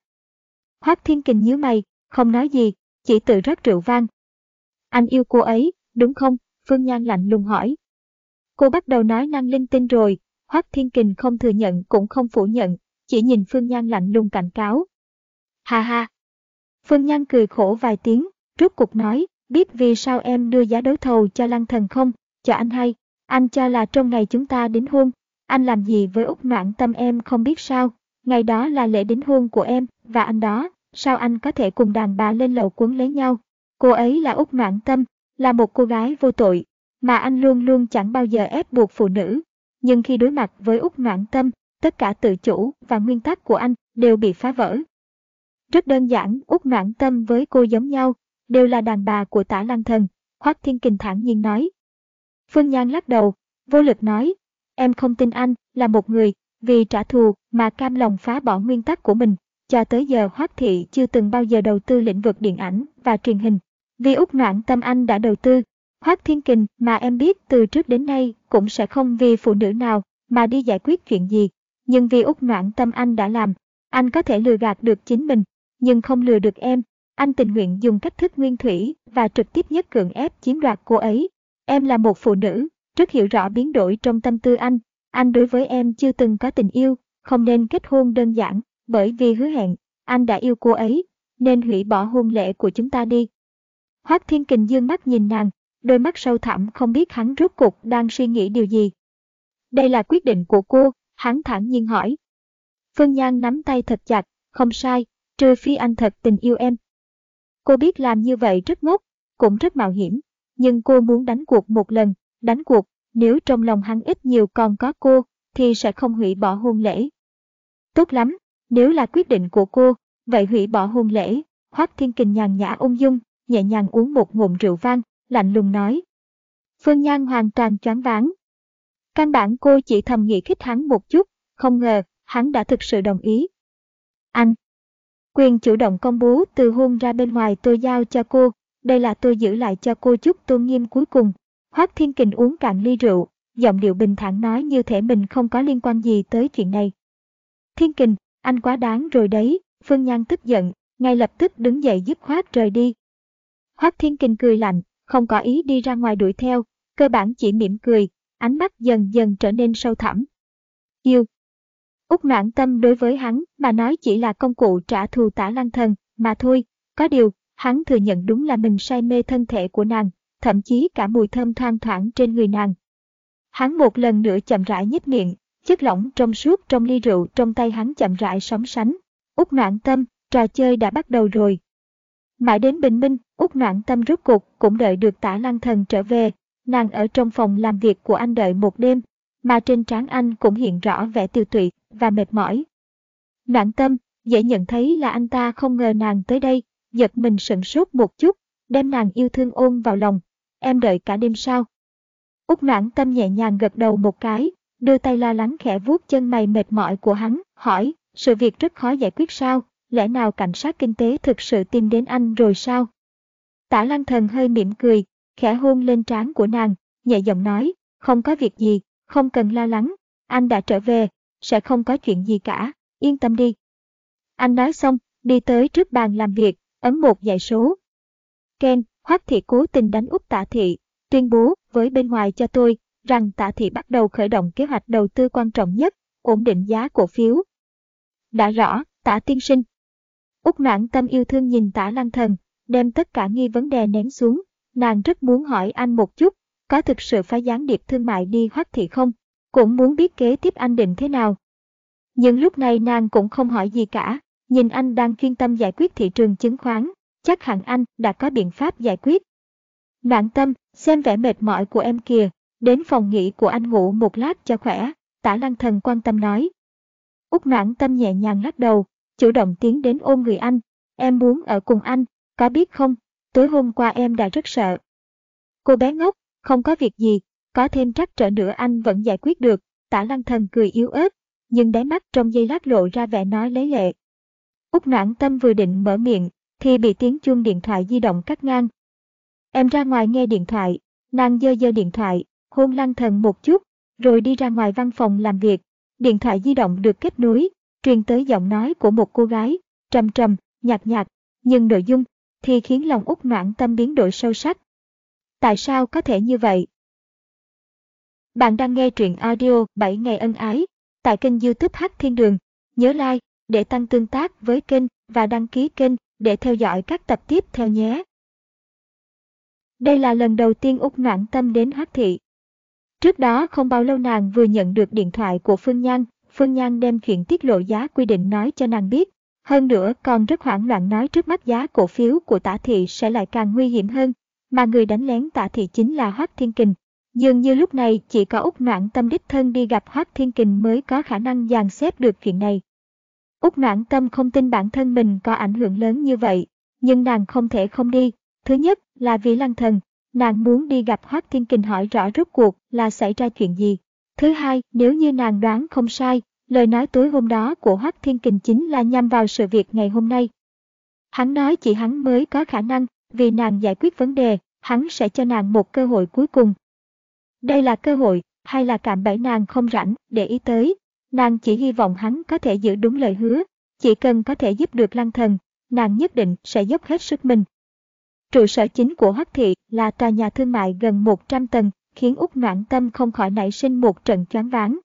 Speaker 1: Hoác Thiên Kình nhíu mày, không nói gì, chỉ tự rót rượu vang. Anh yêu cô ấy, đúng không? Phương Nhan lạnh lùng hỏi. Cô bắt đầu nói năng linh tinh rồi, Hoác Thiên Kình không thừa nhận cũng không phủ nhận, chỉ nhìn Phương Nhan lạnh lùng cảnh cáo. Ha ha! Phương Nhan cười khổ vài tiếng, rốt cục nói, biết vì sao em đưa giá đấu thầu cho Lăng Thần không, cho anh hay, anh cho là trong ngày chúng ta đính hôn, anh làm gì với Úc Noãn Tâm em không biết sao, ngày đó là lễ đính hôn của em, và anh đó, sao anh có thể cùng đàn bà lên lầu cuốn lấy nhau. Cô ấy là Úc Noãn Tâm, là một cô gái vô tội, mà anh luôn luôn chẳng bao giờ ép buộc phụ nữ. Nhưng khi đối mặt với Úc Noãn Tâm, tất cả tự chủ và nguyên tắc của anh đều bị phá vỡ. Rất đơn giản, Úc Noãn Tâm với cô giống nhau, đều là đàn bà của tả lăng thần, Hoác Thiên Kình thản nhiên nói. Phương Nhan lắc đầu, vô lực nói, em không tin anh là một người vì trả thù mà cam lòng phá bỏ nguyên tắc của mình. Cho tới giờ Hoác Thị chưa từng bao giờ đầu tư lĩnh vực điện ảnh và truyền hình. Vì út Noãn tâm anh đã đầu tư. Hoác Thiên Kình mà em biết từ trước đến nay cũng sẽ không vì phụ nữ nào mà đi giải quyết chuyện gì. Nhưng vì út Noãn tâm anh đã làm, anh có thể lừa gạt được chính mình, nhưng không lừa được em. Anh tình nguyện dùng cách thức nguyên thủy và trực tiếp nhất cưỡng ép chiếm đoạt cô ấy. Em là một phụ nữ, rất hiểu rõ biến đổi trong tâm tư anh. Anh đối với em chưa từng có tình yêu, không nên kết hôn đơn giản, bởi vì hứa hẹn, anh đã yêu cô ấy, nên hủy bỏ hôn lễ của chúng ta đi. Hoác Thiên Kình dương mắt nhìn nàng, đôi mắt sâu thẳm không biết hắn rốt cuộc đang suy nghĩ điều gì. Đây là quyết định của cô, hắn thản nhiên hỏi. Phương Nhan nắm tay thật chặt, không sai, trừ phi anh thật tình yêu em. Cô biết làm như vậy rất ngốc, cũng rất mạo hiểm, nhưng cô muốn đánh cuộc một lần, đánh cuộc, nếu trong lòng hắn ít nhiều còn có cô, thì sẽ không hủy bỏ hôn lễ. Tốt lắm, nếu là quyết định của cô, vậy hủy bỏ hôn lễ. Hoác Thiên Kình nhàn nhã ung dung, nhẹ nhàng uống một ngụm rượu vang, lạnh lùng nói. Phương Nhan hoàn toàn choáng váng. Căn bản cô chỉ thầm nghĩ khích hắn một chút, không ngờ, hắn đã thực sự đồng ý. Anh, quyền chủ động công bố từ hôn ra bên ngoài tôi giao cho cô, đây là tôi giữ lại cho cô chút tôn nghiêm cuối cùng. Hoác Thiên Kình uống cạn ly rượu, giọng điệu bình thản nói như thể mình không có liên quan gì tới chuyện này. Thiên Kình, anh quá đáng rồi đấy, Phương Nhan tức giận, ngay lập tức đứng dậy dứt khoát rời đi. Hoác Thiên Kình cười lạnh, không có ý đi ra ngoài đuổi theo, cơ bản chỉ mỉm cười, ánh mắt dần dần trở nên sâu thẳm. Yêu Úc noãn tâm đối với hắn mà nói chỉ là công cụ trả thù tả lăng thần, mà thôi, có điều, hắn thừa nhận đúng là mình say mê thân thể của nàng, thậm chí cả mùi thơm thoang thoảng trên người nàng. Hắn một lần nữa chậm rãi nhếch miệng, chất lỏng trong suốt trong ly rượu trong tay hắn chậm rãi sóng sánh. Úc noãn tâm, trò chơi đã bắt đầu rồi. Mãi đến bình minh, Úc noãn tâm rút cuộc cũng đợi được tả lăng thần trở về. Nàng ở trong phòng làm việc của anh đợi một đêm, mà trên trán anh cũng hiện rõ vẻ tiêu tụy và mệt mỏi. Noãn tâm, dễ nhận thấy là anh ta không ngờ nàng tới đây, giật mình sửng sốt một chút, đem nàng yêu thương ôm vào lòng. Em đợi cả đêm sao? Úc noãn tâm nhẹ nhàng gật đầu một cái, đưa tay lo lắng khẽ vuốt chân mày mệt mỏi của hắn, hỏi, sự việc rất khó giải quyết sao, lẽ nào cảnh sát kinh tế thực sự tìm đến anh rồi sao? Tả lăng thần hơi mỉm cười, khẽ hôn lên trán của nàng, nhẹ giọng nói, không có việc gì, không cần lo lắng, anh đã trở về, sẽ không có chuyện gì cả, yên tâm đi. Anh nói xong, đi tới trước bàn làm việc, ấn một dãy số. Ken, Hoắc Thị cố tình đánh úp Tạ Thị, tuyên bố với bên ngoài cho tôi rằng Tạ Thị bắt đầu khởi động kế hoạch đầu tư quan trọng nhất, ổn định giá cổ phiếu. Đã rõ, Tạ Tiên Sinh. Úc noãn tâm yêu thương nhìn Tạ Lăng Thần, đem tất cả nghi vấn đề ném xuống, nàng rất muốn hỏi anh một chút, có thực sự phải gián điệp thương mại đi Hoắc Thị không? Cũng muốn biết kế tiếp anh định thế nào. Nhưng lúc này nàng cũng không hỏi gì cả, nhìn anh đang chuyên tâm giải quyết thị trường chứng khoán, chắc hẳn anh đã có biện pháp giải quyết. Noãn tâm, xem vẻ mệt mỏi của em kìa, đến phòng nghỉ của anh ngủ một lát cho khỏe, tả lăng thần quan tâm nói. Úc noãn tâm nhẹ nhàng lắc đầu, chủ động tiến đến ôm người anh, em muốn ở cùng anh, có biết không, tối hôm qua em đã rất sợ. Cô bé ngốc, không có việc gì, có thêm trắc trở nữa anh vẫn giải quyết được, tả lăng thần cười yếu ớt, nhưng đáy mắt trong giây lát lộ ra vẻ nói lấy lệ. Úc noãn tâm vừa định mở miệng, thì bị tiếng chuông điện thoại di động cắt ngang. Em ra ngoài nghe điện thoại, nàng dơ dơ điện thoại, hôn lăng thần một chút, rồi đi ra ngoài văn phòng làm việc. Điện thoại di động được kết nối, truyền tới giọng nói của một cô gái, trầm trầm, nhạt nhạt, nhưng nội dung thì khiến lòng út noãn tâm biến đổi sâu sắc. Tại sao có thể như vậy? Bạn đang nghe truyện audio 7 ngày ân ái tại kênh youtube Hát Thiên Đường. Nhớ like để tăng tương tác với kênh và đăng ký kênh để theo dõi các tập tiếp theo nhé. Đây là lần đầu tiên Úc Noãn Tâm đến Hát Thị. Trước đó không bao lâu nàng vừa nhận được điện thoại của Phương Nhan, Phương Nhan đem chuyện tiết lộ giá quy định nói cho nàng biết. Hơn nữa còn rất hoảng loạn nói trước mắt giá cổ phiếu của tả thị sẽ lại càng nguy hiểm hơn, mà người đánh lén tả thị chính là Hoác Thiên Kình. Dường như lúc này chỉ có Úc Noãn Tâm đích thân đi gặp Hoác Thiên Kình mới có khả năng dàn xếp được chuyện này. Úc noãn tâm không tin bản thân mình có ảnh hưởng lớn như vậy, nhưng nàng không thể không đi. Thứ nhất là vì lăng thần, nàng muốn đi gặp Hoác Thiên Kình hỏi rõ rốt cuộc là xảy ra chuyện gì. Thứ hai, nếu như nàng đoán không sai, lời nói tối hôm đó của Hoác Thiên Kình chính là nhằm vào sự việc ngày hôm nay. Hắn nói chỉ hắn mới có khả năng, vì nàng giải quyết vấn đề, hắn sẽ cho nàng một cơ hội cuối cùng. Đây là cơ hội, hay là cạm bẫy nàng không rảnh để ý tới, Nàng chỉ hy vọng hắn có thể giữ đúng lời hứa, chỉ cần có thể giúp được lăng thần, nàng nhất định sẽ dốc hết sức mình. Trụ sở chính của Hắc Thị là tòa nhà thương mại gần 100 tầng, khiến Úc Noãn Tâm không khỏi nảy sinh một trận choáng váng.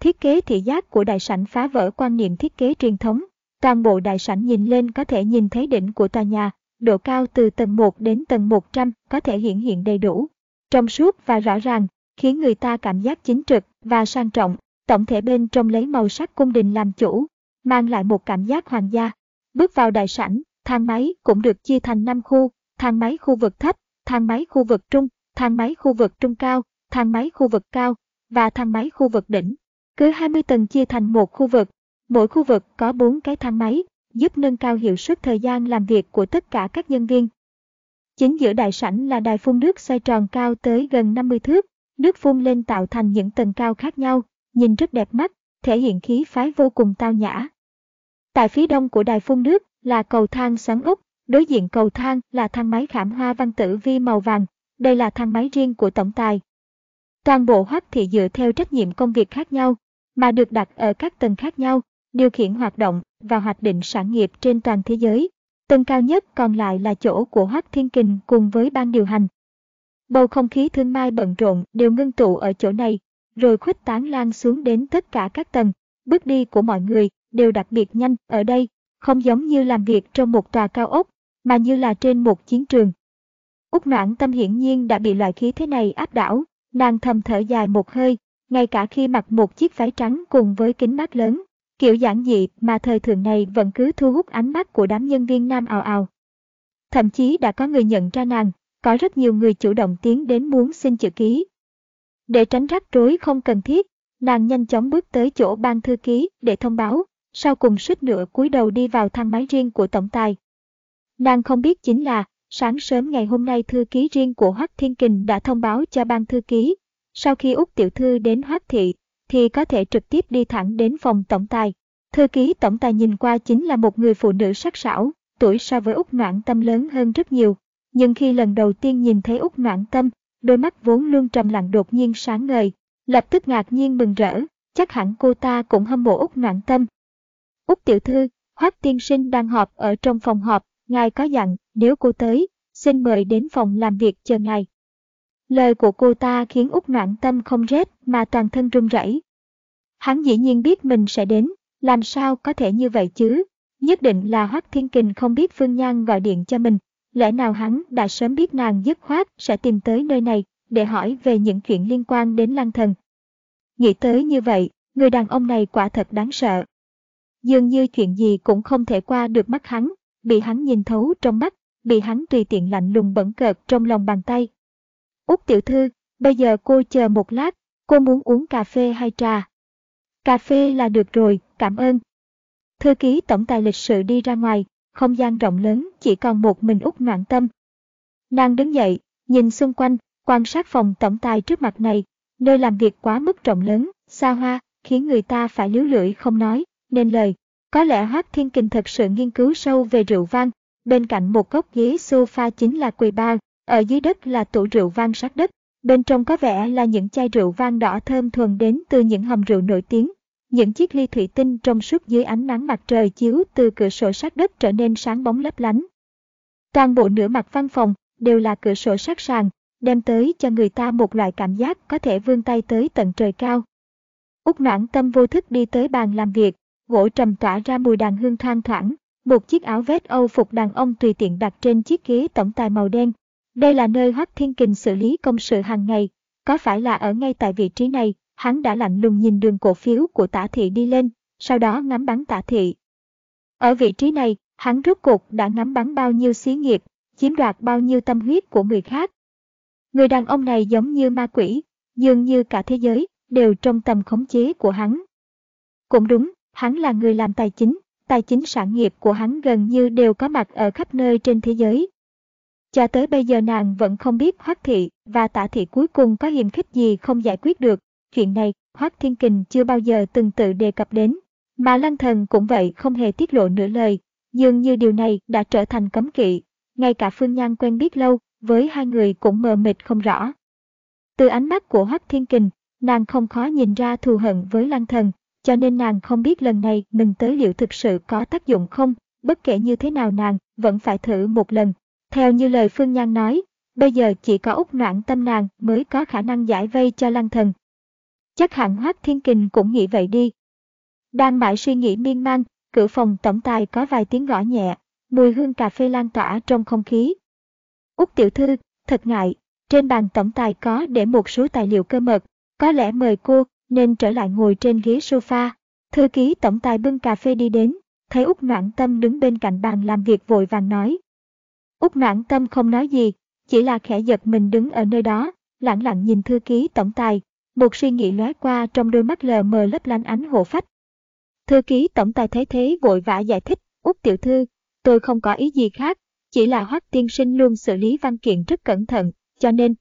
Speaker 1: Thiết kế thị giác của đại sảnh phá vỡ quan niệm thiết kế truyền thống. Toàn bộ đại sảnh nhìn lên có thể nhìn thấy đỉnh của tòa nhà, độ cao từ tầng 1 đến tầng 100 có thể hiện hiện đầy đủ. Trong suốt và rõ ràng, khiến người ta cảm giác chính trực và sang trọng, Tổng thể bên trong lấy màu sắc cung đình làm chủ, mang lại một cảm giác hoàng gia. Bước vào đại sảnh, thang máy cũng được chia thành 5 khu, thang máy khu vực thấp, thang máy khu vực trung, thang máy khu vực trung cao, thang máy khu vực cao và thang máy khu vực đỉnh. Cứ 20 tầng chia thành một khu vực, mỗi khu vực có 4 cái thang máy, giúp nâng cao hiệu suất thời gian làm việc của tất cả các nhân viên. Chính giữa đại sảnh là đài phun nước xoay tròn cao tới gần 50 thước, nước phun lên tạo thành những tầng cao khác nhau, nhìn rất đẹp mắt, thể hiện khí phái vô cùng tao nhã. Tại phía đông của đài phun nước là cầu thang xoắn ốc, đối diện cầu thang là thang máy khảm hoa văn tử vi màu vàng, đây là thang máy riêng của tổng tài. Toàn bộ hoắc thị dựa theo trách nhiệm công việc khác nhau, mà được đặt ở các tầng khác nhau, điều khiển hoạt động và hoạch định sản nghiệp trên toàn thế giới. Tầng cao nhất còn lại là chỗ của Hoắc Thiên Kình cùng với ban điều hành. Bầu không khí thương mai bận rộn đều ngưng tụ ở chỗ này, rồi khuếch tán lan xuống đến tất cả các tầng. Bước đi của mọi người đều đặc biệt nhanh ở đây, không giống như làm việc trong một tòa cao ốc, mà như là trên một chiến trường. Úc noãn tâm hiển nhiên đã bị loại khí thế này áp đảo, nàng thầm thở dài một hơi, ngay cả khi mặc một chiếc váy trắng cùng với kính mát lớn, kiểu giản dị mà thời thượng này vẫn cứ thu hút ánh mắt của đám nhân viên nam ào ào. Thậm chí đã có người nhận ra nàng, có rất nhiều người chủ động tiến đến muốn xin chữ ký. Để tránh rắc rối không cần thiết, nàng nhanh chóng bước tới chỗ ban thư ký để thông báo, sau cùng suýt nữa cúi đầu đi vào thang máy riêng của tổng tài. Nàng không biết chính là, sáng sớm ngày hôm nay thư ký riêng của Hoắc Thiên Kình đã thông báo cho ban thư ký, sau khi Úc Tiểu Thư đến Hoắc Thị, thì có thể trực tiếp đi thẳng đến phòng tổng tài. Thư ký tổng tài nhìn qua chính là một người phụ nữ sắc sảo, tuổi so với Úc Noãn Tâm lớn hơn rất nhiều. Nhưng khi lần đầu tiên nhìn thấy Úc Noãn Tâm, đôi mắt vốn luôn trầm lặng đột nhiên sáng ngời, lập tức ngạc nhiên mừng rỡ, chắc hẳn cô ta cũng hâm mộ Úc Noãn Tâm. Úc tiểu thư, Hoắc tiên sinh đang họp ở trong phòng họp, ngài có dặn nếu cô tới, xin mời đến phòng làm việc chờ ngài. Lời của cô ta khiến Úc Noãn Tâm không rét mà toàn thân run rẩy. Hắn dĩ nhiên biết mình sẽ đến, làm sao có thể như vậy chứ? Nhất định là Hoắc Thiên Kình không biết Phương Nhan gọi điện cho mình, lẽ nào hắn đã sớm biết nàng dứt khoát sẽ tìm tới nơi này để hỏi về những chuyện liên quan đến lăng thần. Nghĩ tới như vậy, người đàn ông này quả thật đáng sợ. Dường như chuyện gì cũng không thể qua được mắt hắn, bị hắn nhìn thấu trong mắt, bị hắn tùy tiện lạnh lùng bẩn cợt trong lòng bàn tay. Út tiểu thư, bây giờ cô chờ một lát, cô muốn uống cà phê hay trà? Cà phê là được rồi, cảm ơn. Thư ký tổng tài lịch sự đi ra ngoài, không gian rộng lớn chỉ còn một mình út ngoạn tâm. Nàng đứng dậy, nhìn xung quanh, quan sát phòng tổng tài trước mặt này, nơi làm việc quá mức rộng lớn, xa hoa, khiến người ta phải líu lưỡi không nói, nên lời. Có lẽ Hoác Thiên Kình thật sự nghiên cứu sâu về rượu vang, bên cạnh một góc ghế sofa chính là quầy bar, ở dưới đất là tủ rượu vang sát đất, bên trong có vẻ là những chai rượu vang đỏ thơm thuần đến từ những hầm rượu nổi tiếng. Những chiếc ly thủy tinh trong suốt dưới ánh nắng mặt trời chiếu từ cửa sổ sát đất trở nên sáng bóng lấp lánh. Toàn bộ nửa mặt văn phòng đều là cửa sổ sát sàn, đem tới cho người ta một loại cảm giác có thể vươn tay tới tận trời cao. Úc noãn tâm vô thức đi tới bàn làm việc, gỗ trầm tỏa ra mùi đàn hương thoang thoảng, một chiếc áo vest Âu phục đàn ông tùy tiện đặt trên chiếc ghế tổng tài màu đen. Đây là nơi Hoắc Thiên Kình xử lý công sự hàng ngày, có phải là ở ngay tại vị trí này, hắn đã lạnh lùng nhìn đường cổ phiếu của tả thị đi lên, sau đó ngắm bắn tả thị. Ở vị trí này, hắn rốt cuộc đã ngắm bắn bao nhiêu xí nghiệp, chiếm đoạt bao nhiêu tâm huyết của người khác. Người đàn ông này giống như ma quỷ, dường như cả thế giới đều trong tầm khống chế của hắn. Cũng đúng, hắn là người làm tài chính, tài chính sản nghiệp của hắn gần như đều có mặt ở khắp nơi trên thế giới. Cho tới bây giờ nàng vẫn không biết Hoắc Thị và Tạ Thị cuối cùng có hiềm khích gì không giải quyết được. Chuyện này, Hoắc Thiên Kình chưa bao giờ từng tự đề cập đến. Mà Lăng Thần cũng vậy không hề tiết lộ nửa lời. Dường như điều này đã trở thành cấm kỵ. Ngay cả Phương Nhan quen biết lâu, với hai người cũng mờ mịt không rõ. Từ ánh mắt của Hoắc Thiên Kình, nàng không khó nhìn ra thù hận với Lăng Thần, cho nên nàng không biết lần này mình tới liệu thực sự có tác dụng không, bất kể như thế nào nàng vẫn phải thử một lần. Theo như lời Phương Nhan nói, bây giờ chỉ có út noạn tâm nàng mới có khả năng giải vây cho lăng thần. Chắc hẳn Hoác Thiên Kình cũng nghĩ vậy đi. Đang mãi suy nghĩ miên man, cửa phòng tổng tài có vài tiếng gõ nhẹ, mùi hương cà phê lan tỏa trong không khí. Út tiểu thư, thật ngại, trên bàn tổng tài có để một số tài liệu cơ mật, có lẽ mời cô nên trở lại ngồi trên ghế sofa. Thư ký tổng tài bưng cà phê đi đến, thấy Úc Noãn Tâm đứng bên cạnh bàn làm việc vội vàng nói. Úc Noãn Tâm không nói gì, chỉ là khẽ giật mình đứng ở nơi đó, lặng lặng nhìn thư ký tổng tài, một suy nghĩ lóe qua trong đôi mắt lờ mờ lấp lánh ánh hộ phách. Thư ký tổng tài thấy thế vội vã giải thích, Úc tiểu thư, tôi không có ý gì khác, chỉ là Hoắc tiên sinh luôn xử lý văn kiện rất cẩn thận, cho nên.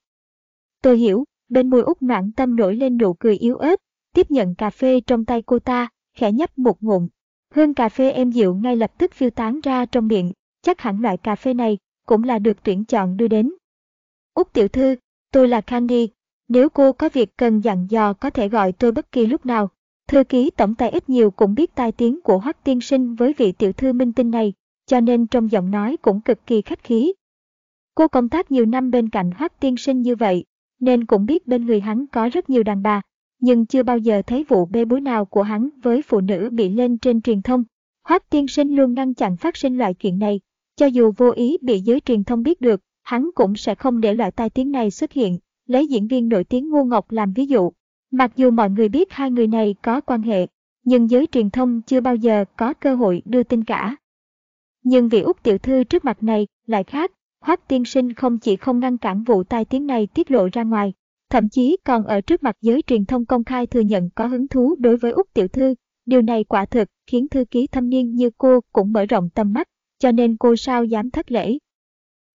Speaker 1: Tôi hiểu, bên môi úc noạn tâm nổi lên nụ cười yếu ớt, tiếp nhận cà phê trong tay cô ta, khẽ nhấp một ngụm. Hương cà phê êm dịu ngay lập tức phiêu tán ra trong miệng, chắc hẳn loại cà phê này cũng là được tuyển chọn đưa đến. Úc tiểu thư, tôi là Candy, nếu cô có việc cần dặn dò có thể gọi tôi bất kỳ lúc nào. Thư ký tổng tài ít nhiều cũng biết tai tiếng của Hoắc tiên sinh với vị tiểu thư minh tinh này, cho nên trong giọng nói cũng cực kỳ khách khí. Cô công tác nhiều năm bên cạnh Hoắc tiên sinh như vậy, nên cũng biết bên người hắn có rất nhiều đàn bà, nhưng chưa bao giờ thấy vụ bê bối nào của hắn với phụ nữ bị lên trên truyền thông. Hoắc tiên sinh luôn ngăn chặn phát sinh loại chuyện này, cho dù vô ý bị giới truyền thông biết được, hắn cũng sẽ không để loại tai tiếng này xuất hiện, lấy diễn viên nổi tiếng Ngô Ngọc làm ví dụ. Mặc dù mọi người biết hai người này có quan hệ, nhưng giới truyền thông chưa bao giờ có cơ hội đưa tin cả. Nhưng vị Úc tiểu thư trước mặt này lại khác, Hoắc tiên sinh không chỉ không ngăn cản vụ tai tiếng này tiết lộ ra ngoài, thậm chí còn ở trước mặt giới truyền thông công khai thừa nhận có hứng thú đối với Úc tiểu thư. Điều này quả thực khiến thư ký thâm niên như cô cũng mở rộng tầm mắt, cho nên cô sao dám thất lễ.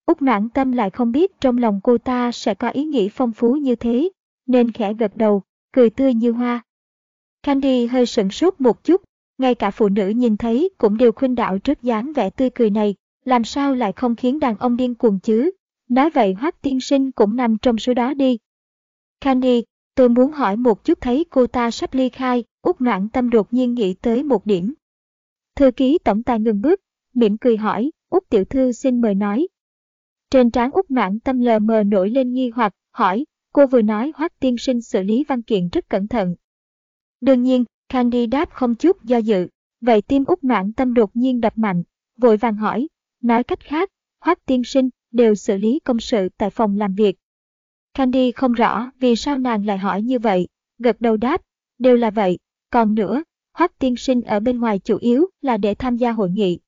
Speaker 1: Úc noãn tâm lại không biết trong lòng cô ta sẽ có ý nghĩ phong phú như thế, nên khẽ gật đầu, cười tươi như hoa. Candy hơi sửng sốt một chút, ngay cả phụ nữ nhìn thấy cũng đều khuyên đạo trước dáng vẻ tươi cười này, làm sao lại không khiến đàn ông điên cuồng chứ? Nói vậy Hoắc tiên sinh cũng nằm trong số đó đi. Candy, tôi muốn hỏi một chút thấy cô ta sắp ly khai, út noãn tâm đột nhiên nghĩ tới một điểm. Thư ký tổng tài ngừng bước, mỉm cười hỏi, út tiểu thư xin mời nói. Trên trán út mãn tâm lờ mờ nổi lên nghi hoặc, hỏi, cô vừa nói Hoắc tiên sinh xử lý văn kiện rất cẩn thận. Đương nhiên, Candy đáp không chút do dự, vậy tim út mãn tâm đột nhiên đập mạnh, vội vàng hỏi, nói cách khác, Hoắc tiên sinh đều xử lý công sự tại phòng làm việc. Candy không rõ vì sao nàng lại hỏi như vậy, gật đầu đáp, đều là vậy, còn nữa, Hoắc tiên sinh ở bên ngoài chủ yếu là để tham gia hội nghị.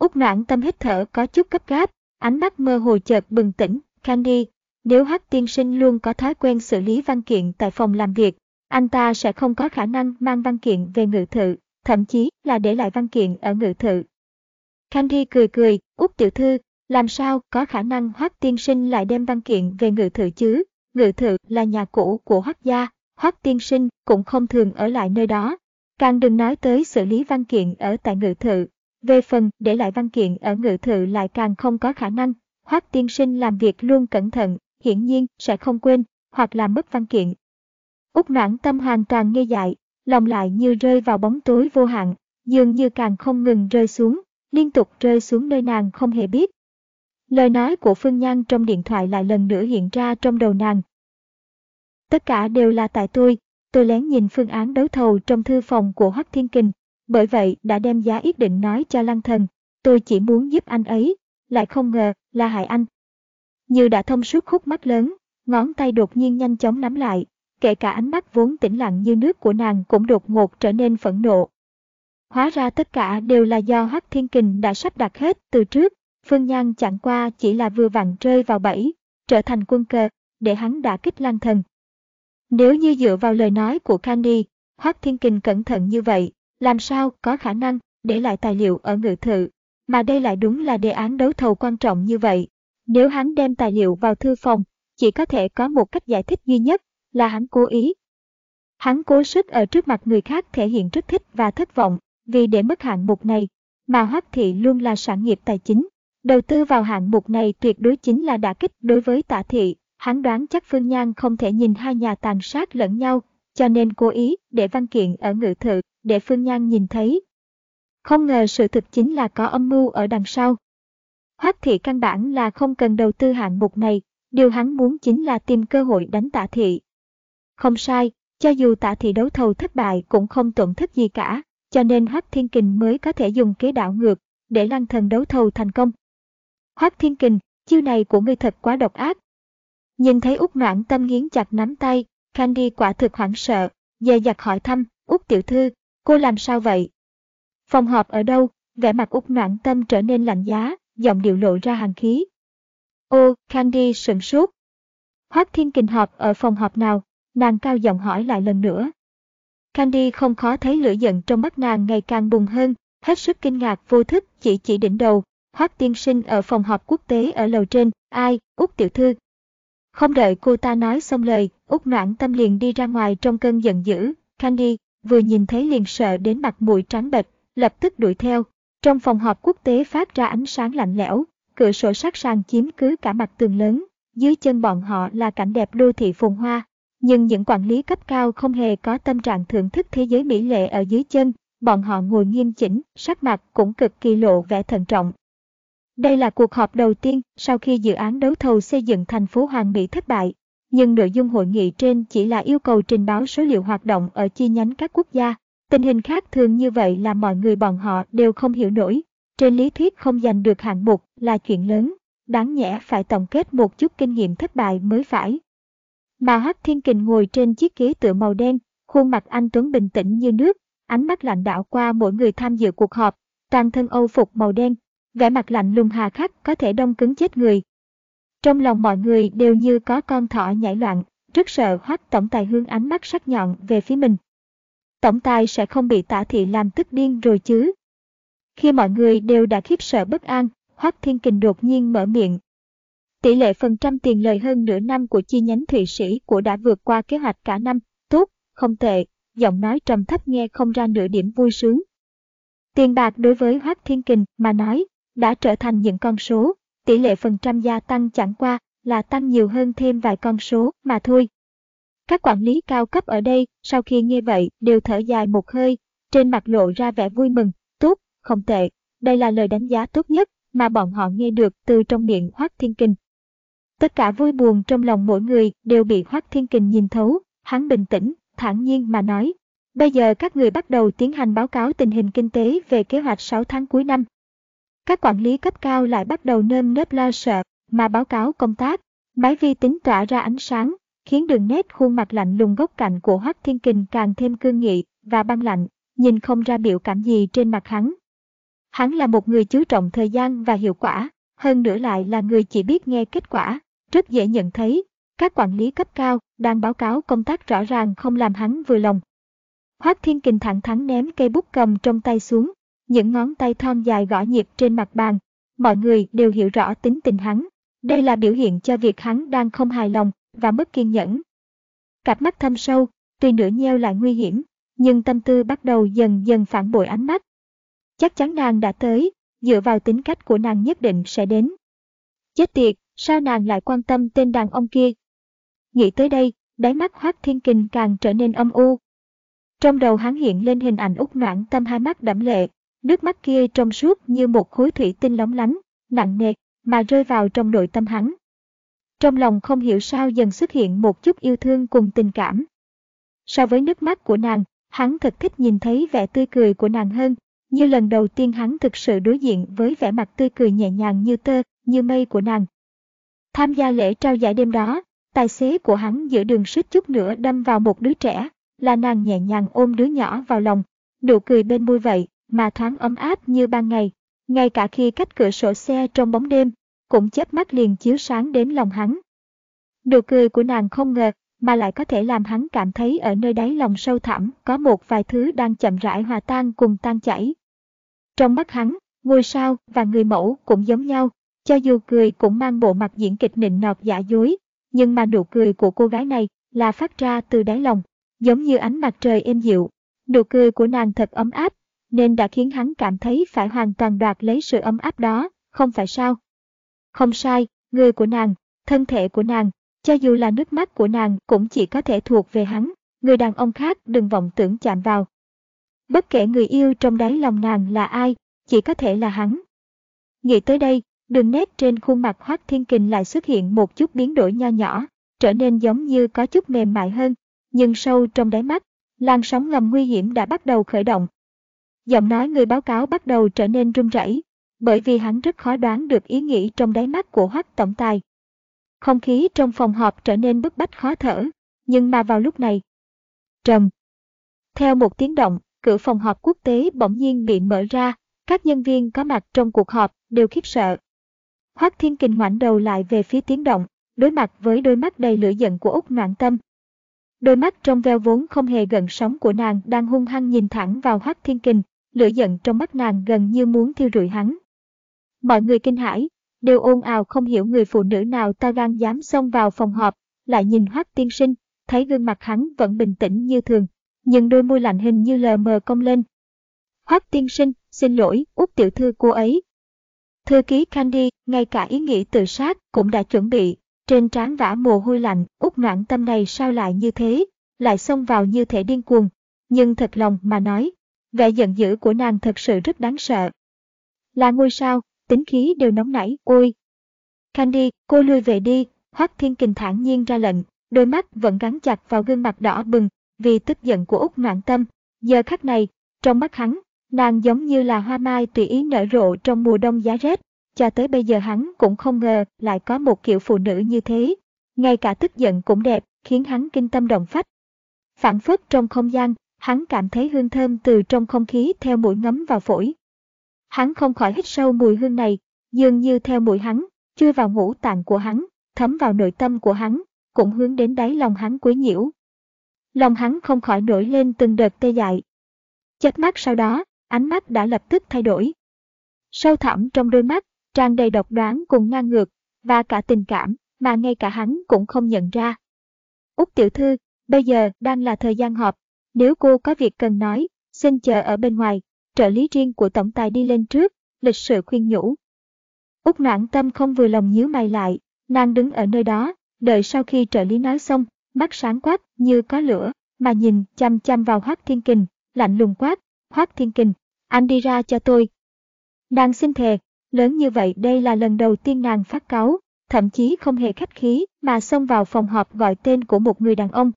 Speaker 1: Úc noãn tâm hít thở có chút cấp gáp, ánh mắt mơ hồ chợt bừng tỉnh, Candy, nếu Hắc tiên sinh luôn có thói quen xử lý văn kiện tại phòng làm việc, anh ta sẽ không có khả năng mang văn kiện về ngự thự, thậm chí là để lại văn kiện ở ngự thự. Candy cười cười, Úc tiểu thư, làm sao có khả năng Hoắc tiên sinh lại đem văn kiện về ngự thự chứ? Ngự thự là nhà cũ của Hoắc gia, Hoắc tiên sinh cũng không thường ở lại nơi đó. Càng đừng nói tới xử lý văn kiện ở tại ngự thự. Về phần để lại văn kiện ở ngự thự lại càng không có khả năng. Hoắc tiên sinh làm việc luôn cẩn thận, hiển nhiên sẽ không quên, hoặc làm mất văn kiện. Úc noãn tâm hoàn toàn ngây dại, lòng lại như rơi vào bóng tối vô hạn, dường như càng không ngừng rơi xuống, liên tục rơi xuống nơi nàng không hề biết. Lời nói của Phương Nhan trong điện thoại lại lần nữa hiện ra trong đầu nàng. Tất cả đều là tại tôi, tôi lén nhìn phương án đấu thầu trong thư phòng của Hoắc Thiên Kình, bởi vậy đã đem giá ý định nói cho Lăng Thần, tôi chỉ muốn giúp anh ấy, lại không ngờ là hại anh. Như đã thông suốt khúc mắt lớn, ngón tay đột nhiên nhanh chóng nắm lại, kể cả ánh mắt vốn tĩnh lặng như nước của nàng cũng đột ngột trở nên phẫn nộ. Hóa ra tất cả đều là do Hắc Thiên Kình đã sắp đặt hết từ trước, Phương Nhan chẳng qua chỉ là vừa vặn rơi vào bẫy, trở thành quân cờ, để hắn đả kích Lăng Thần. Nếu như dựa vào lời nói của Candy, Hoác Thiên Kình cẩn thận như vậy, làm sao có khả năng để lại tài liệu ở ngự thự, mà đây lại đúng là đề án đấu thầu quan trọng như vậy. Nếu hắn đem tài liệu vào thư phòng, chỉ có thể có một cách giải thích duy nhất, là hắn cố ý. Hắn cố sức ở trước mặt người khác thể hiện rất thích và thất vọng, vì để mất hạng mục này, mà Hoắc Thị luôn là sản nghiệp tài chính. Đầu tư vào hạng mục này tuyệt đối chính là đả kích đối với tạ thị, hắn đoán chắc Phương Nhan không thể nhìn hai nhà tàn sát lẫn nhau, cho nên cố ý để văn kiện ở ngự thự, để Phương Nhan nhìn thấy. Không ngờ sự thực chính là có âm mưu ở đằng sau. Hoắc thị căn bản là không cần đầu tư hạng mục này, điều hắn muốn chính là tìm cơ hội đánh tạ thị. Không sai, cho dù tạ thị đấu thầu thất bại cũng không tổn thất gì cả, cho nên Hoắc Thiên Kình mới có thể dùng kế đảo ngược để lăng thần đấu thầu thành công. Hoắc Thiên Kình, chiêu này của ngươi thật quá độc ác. Nhìn thấy Úc Noãn Tâm nghiến chặt nắm tay, Candy quả thực hoảng sợ, dè dặt hỏi thăm, Úc tiểu thư, cô làm sao vậy? Phòng họp ở đâu? Vẻ mặt Úc Noãn Tâm trở nên lạnh giá, giọng điệu lộ ra hàng khí. Ô, Candy sửng sốt. Hoắc Thiên Kình họp ở phòng họp nào? Nàng cao giọng hỏi lại lần nữa. Candy không khó thấy lửa giận trong mắt nàng ngày càng bùng hơn, hết sức kinh ngạc vô thức chỉ chỉ đỉnh đầu, Hoắc tiên sinh ở phòng họp quốc tế ở lầu trên, ai, Úc tiểu thư. Không đợi cô ta nói xong lời, Úc Noãn Tâm liền đi ra ngoài trong cơn giận dữ. Candy vừa nhìn thấy liền sợ đến mặt mũi trắng bệch, lập tức đuổi theo. Trong phòng họp quốc tế phát ra ánh sáng lạnh lẽo, cửa sổ sát sàn chiếm cứ cả mặt tường lớn. Dưới chân bọn họ là cảnh đẹp đô thị phồn hoa. Nhưng những quản lý cấp cao không hề có tâm trạng thưởng thức thế giới mỹ lệ ở dưới chân. Bọn họ ngồi nghiêm chỉnh, sắc mặt cũng cực kỳ lộ vẻ thận trọng. Đây là cuộc họp đầu tiên sau khi dự án đấu thầu xây dựng thành phố Hoàng Mỹ thất bại, nhưng nội dung hội nghị trên chỉ là yêu cầu trình báo số liệu hoạt động ở chi nhánh các quốc gia. Tình hình khác thường như vậy là mọi người bọn họ đều không hiểu nổi. Trên lý thuyết không giành được hạng mục là chuyện lớn, đáng nhẽ phải tổng kết một chút kinh nghiệm thất bại mới phải. Mà Hắc Thiên Kình ngồi trên chiếc ghế tựa màu đen, khuôn mặt anh Tuấn bình tĩnh như nước, ánh mắt lạnh đảo qua mỗi người tham dự cuộc họp, toàn thân âu phục màu đen, vẻ mặt lạnh lùng hà khắc có thể đông cứng chết người. Trong lòng mọi người đều như có con thỏ nhảy loạn, rất sợ hoắc tổng tài hương ánh mắt sắc nhọn về phía mình. Tổng tài sẽ không bị tả thị làm tức điên rồi chứ. Khi mọi người đều đã khiếp sợ bất an, hoắc thiên kình đột nhiên mở miệng. Tỷ lệ phần trăm tiền lời hơn nửa năm của chi nhánh Thụy Sĩ của đã vượt qua kế hoạch cả năm, tốt, không tệ, giọng nói trầm thấp nghe không ra nửa điểm vui sướng. Tiền bạc đối với Hoác Thiên Kình mà nói, đã trở thành những con số, tỷ lệ phần trăm gia tăng chẳng qua là tăng nhiều hơn thêm vài con số mà thôi. Các quản lý cao cấp ở đây sau khi nghe vậy đều thở dài một hơi, trên mặt lộ ra vẻ vui mừng, tốt, không tệ, đây là lời đánh giá tốt nhất mà bọn họ nghe được từ trong miệng Hoác Thiên Kình. Tất cả vui buồn trong lòng mỗi người đều bị Hoác Thiên Kình nhìn thấu, hắn bình tĩnh, thản nhiên mà nói. Bây giờ các người bắt đầu tiến hành báo cáo tình hình kinh tế về kế hoạch 6 tháng cuối năm. Các quản lý cấp cao lại bắt đầu nơm nớp lo sợ mà báo cáo công tác. Máy vi tính tỏa ra ánh sáng, khiến đường nét khuôn mặt lạnh lùng góc cạnh của Hoắc Thiên Kình càng thêm cương nghị và băng lạnh, nhìn không ra biểu cảm gì trên mặt hắn. Hắn là một người chú trọng thời gian và hiệu quả, hơn nữa lại là người chỉ biết nghe kết quả, rất dễ nhận thấy. Các quản lý cấp cao đang báo cáo công tác rõ ràng không làm hắn vừa lòng. Hoắc Thiên Kình thẳng thắn ném cây bút cầm trong tay xuống, những ngón tay thon dài gõ nhịp trên mặt bàn. Mọi người đều hiểu rõ tính tình hắn. Đây là biểu hiện cho việc hắn đang không hài lòng và mất kiên nhẫn. Cặp mắt thâm sâu, tuy nửa nheo lại nguy hiểm, nhưng tâm tư bắt đầu dần dần phản bội ánh mắt. Chắc chắn nàng đã tới, dựa vào tính cách của nàng nhất định sẽ đến. Chết tiệt, sao nàng lại quan tâm tên đàn ông kia? Nghĩ tới đây, đáy mắt Hoác Thiên Kình càng trở nên âm u. Trong đầu hắn hiện lên hình ảnh út noãn tâm hai mắt đẫm lệ, nước mắt kia trong suốt như một khối thủy tinh lóng lánh, nặng nề, mà rơi vào trong nội tâm hắn. Trong lòng không hiểu sao dần xuất hiện một chút yêu thương cùng tình cảm. So với nước mắt của nàng, hắn thật thích nhìn thấy vẻ tươi cười của nàng hơn, như lần đầu tiên hắn thực sự đối diện với vẻ mặt tươi cười nhẹ nhàng như tơ, như mây của nàng. Tham gia lễ trao giải đêm đó, tài xế của hắn giữa đường suýt chút nữa đâm vào một đứa trẻ, là nàng nhẹ nhàng ôm đứa nhỏ vào lòng, nụ cười bên môi vậy mà thoáng ấm áp như ban ngày, ngay cả khi cách cửa sổ xe trong bóng đêm, cũng chớp mắt liền chiếu sáng đến lòng hắn. Nụ cười của nàng không ngờ mà lại có thể làm hắn cảm thấy ở nơi đáy lòng sâu thẳm có một vài thứ đang chậm rãi hòa tan cùng tan chảy. Trong mắt hắn, ngôi sao và người mẫu cũng giống nhau, cho dù cười cũng mang bộ mặt diễn kịch nịnh nọt giả dối, nhưng mà nụ cười của cô gái này là phát ra từ đáy lòng, giống như ánh mặt trời êm dịu. Nụ cười của nàng thật ấm áp, nên đã khiến hắn cảm thấy phải hoàn toàn đoạt lấy sự ấm áp đó, không phải sao? Không sai, người của nàng, thân thể của nàng, cho dù là nước mắt của nàng cũng chỉ có thể thuộc về hắn, người đàn ông khác đừng vọng tưởng chạm vào. Bất kể người yêu trong đáy lòng nàng là ai, chỉ có thể là hắn. Nghĩ tới đây, đường nét trên khuôn mặt Hoác Thiên Kình lại xuất hiện một chút biến đổi nho nhỏ, trở nên giống như có chút mềm mại hơn, nhưng sâu trong đáy mắt, làn sóng ngầm nguy hiểm đã bắt đầu khởi động. Giọng nói người báo cáo bắt đầu trở nên run rẩy, bởi vì hắn rất khó đoán được ý nghĩ trong đáy mắt của Hoắc tổng tài. Không khí trong phòng họp trở nên bức bách khó thở, nhưng mà vào lúc này, trầm. Theo một tiếng động, cửa phòng họp quốc tế bỗng nhiên bị mở ra, các nhân viên có mặt trong cuộc họp đều khiếp sợ. Hoắc Thiên Kình ngoảnh đầu lại về phía tiếng động, đối mặt với đôi mắt đầy lửa giận của Úc Noãn Tâm. Đôi mắt trong veo vốn không hề gần sóng của nàng đang hung hăng nhìn thẳng vào Hoắc Thiên Kình, lửa giận trong mắt nàng gần như muốn thiêu rụi hắn. Mọi người kinh hãi, đều ồn ào không hiểu người phụ nữ nào ta gan dám xông vào phòng họp, lại nhìn Hoắc tiên sinh, thấy gương mặt hắn vẫn bình tĩnh như thường, nhưng đôi môi lạnh hình như lờ mờ cong lên. Hoắc tiên sinh, xin lỗi, út tiểu thư cô ấy. Thư ký Candy, ngay cả ý nghĩ tự sát cũng đã chuẩn bị, trên trán vã mồ hôi lạnh, út noãn tâm này sao lại như thế, lại xông vào như thể điên cuồng. Nhưng thật lòng mà nói, vẻ giận dữ của nàng thật sự rất đáng sợ. Là ngôi sao, tính khí đều nóng nảy, ôi. Candy, cô lui về đi, Hoắc Thiên Kình thản nhiên ra lệnh, đôi mắt vẫn gắn chặt vào gương mặt đỏ bừng vì tức giận của Úc Noãn Tâm. Giờ khắc này, trong mắt hắn, nàng giống như là hoa mai tùy ý nở rộ trong mùa đông giá rét. Cho tới bây giờ hắn cũng không ngờ lại có một kiểu phụ nữ như thế. Ngay cả tức giận cũng đẹp, khiến hắn kinh tâm động phách. Phản phất trong không gian, hắn cảm thấy hương thơm từ trong không khí theo mũi ngấm vào phổi. Hắn không khỏi hít sâu mùi hương này, dường như theo mũi hắn, chui vào ngũ tạng của hắn, thấm vào nội tâm của hắn, cũng hướng đến đáy lòng hắn quấy nhiễu. Lòng hắn không khỏi nổi lên từng đợt tê dại. Chớp mắt sau đó, ánh mắt đã lập tức thay đổi. Sâu thẳm trong đôi mắt, tràn đầy độc đoán cùng ngang ngược, và cả tình cảm mà ngay cả hắn cũng không nhận ra. Úc tiểu thư, bây giờ đang là thời gian họp, nếu cô có việc cần nói, xin chờ ở bên ngoài, trợ lý riêng của tổng tài đi lên trước, lịch sự khuyên nhủ. Úc noãn tâm không vừa lòng nhíu mày lại, nàng đứng ở nơi đó, đợi sau khi trợ lý nói xong, mắt sáng quát như có lửa, mà nhìn chăm chăm vào Hoác Thiên Kình, lạnh lùng quát, Hoác Thiên Kình, anh đi ra cho tôi. Nàng xin thề, lớn như vậy đây là lần đầu tiên nàng phát cáu, thậm chí không hề khách khí mà xông vào phòng họp gọi tên của một người đàn ông.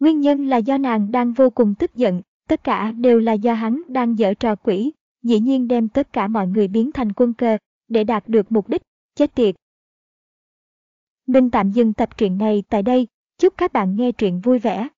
Speaker 1: Nguyên nhân là do nàng đang vô cùng tức giận, tất cả đều là do hắn đang dở trò quỷ, dĩ nhiên đem tất cả mọi người biến thành quân cờ, để đạt được mục đích, chết tiệt. Mình tạm dừng tập truyện này tại đây, chúc các bạn nghe truyện vui vẻ.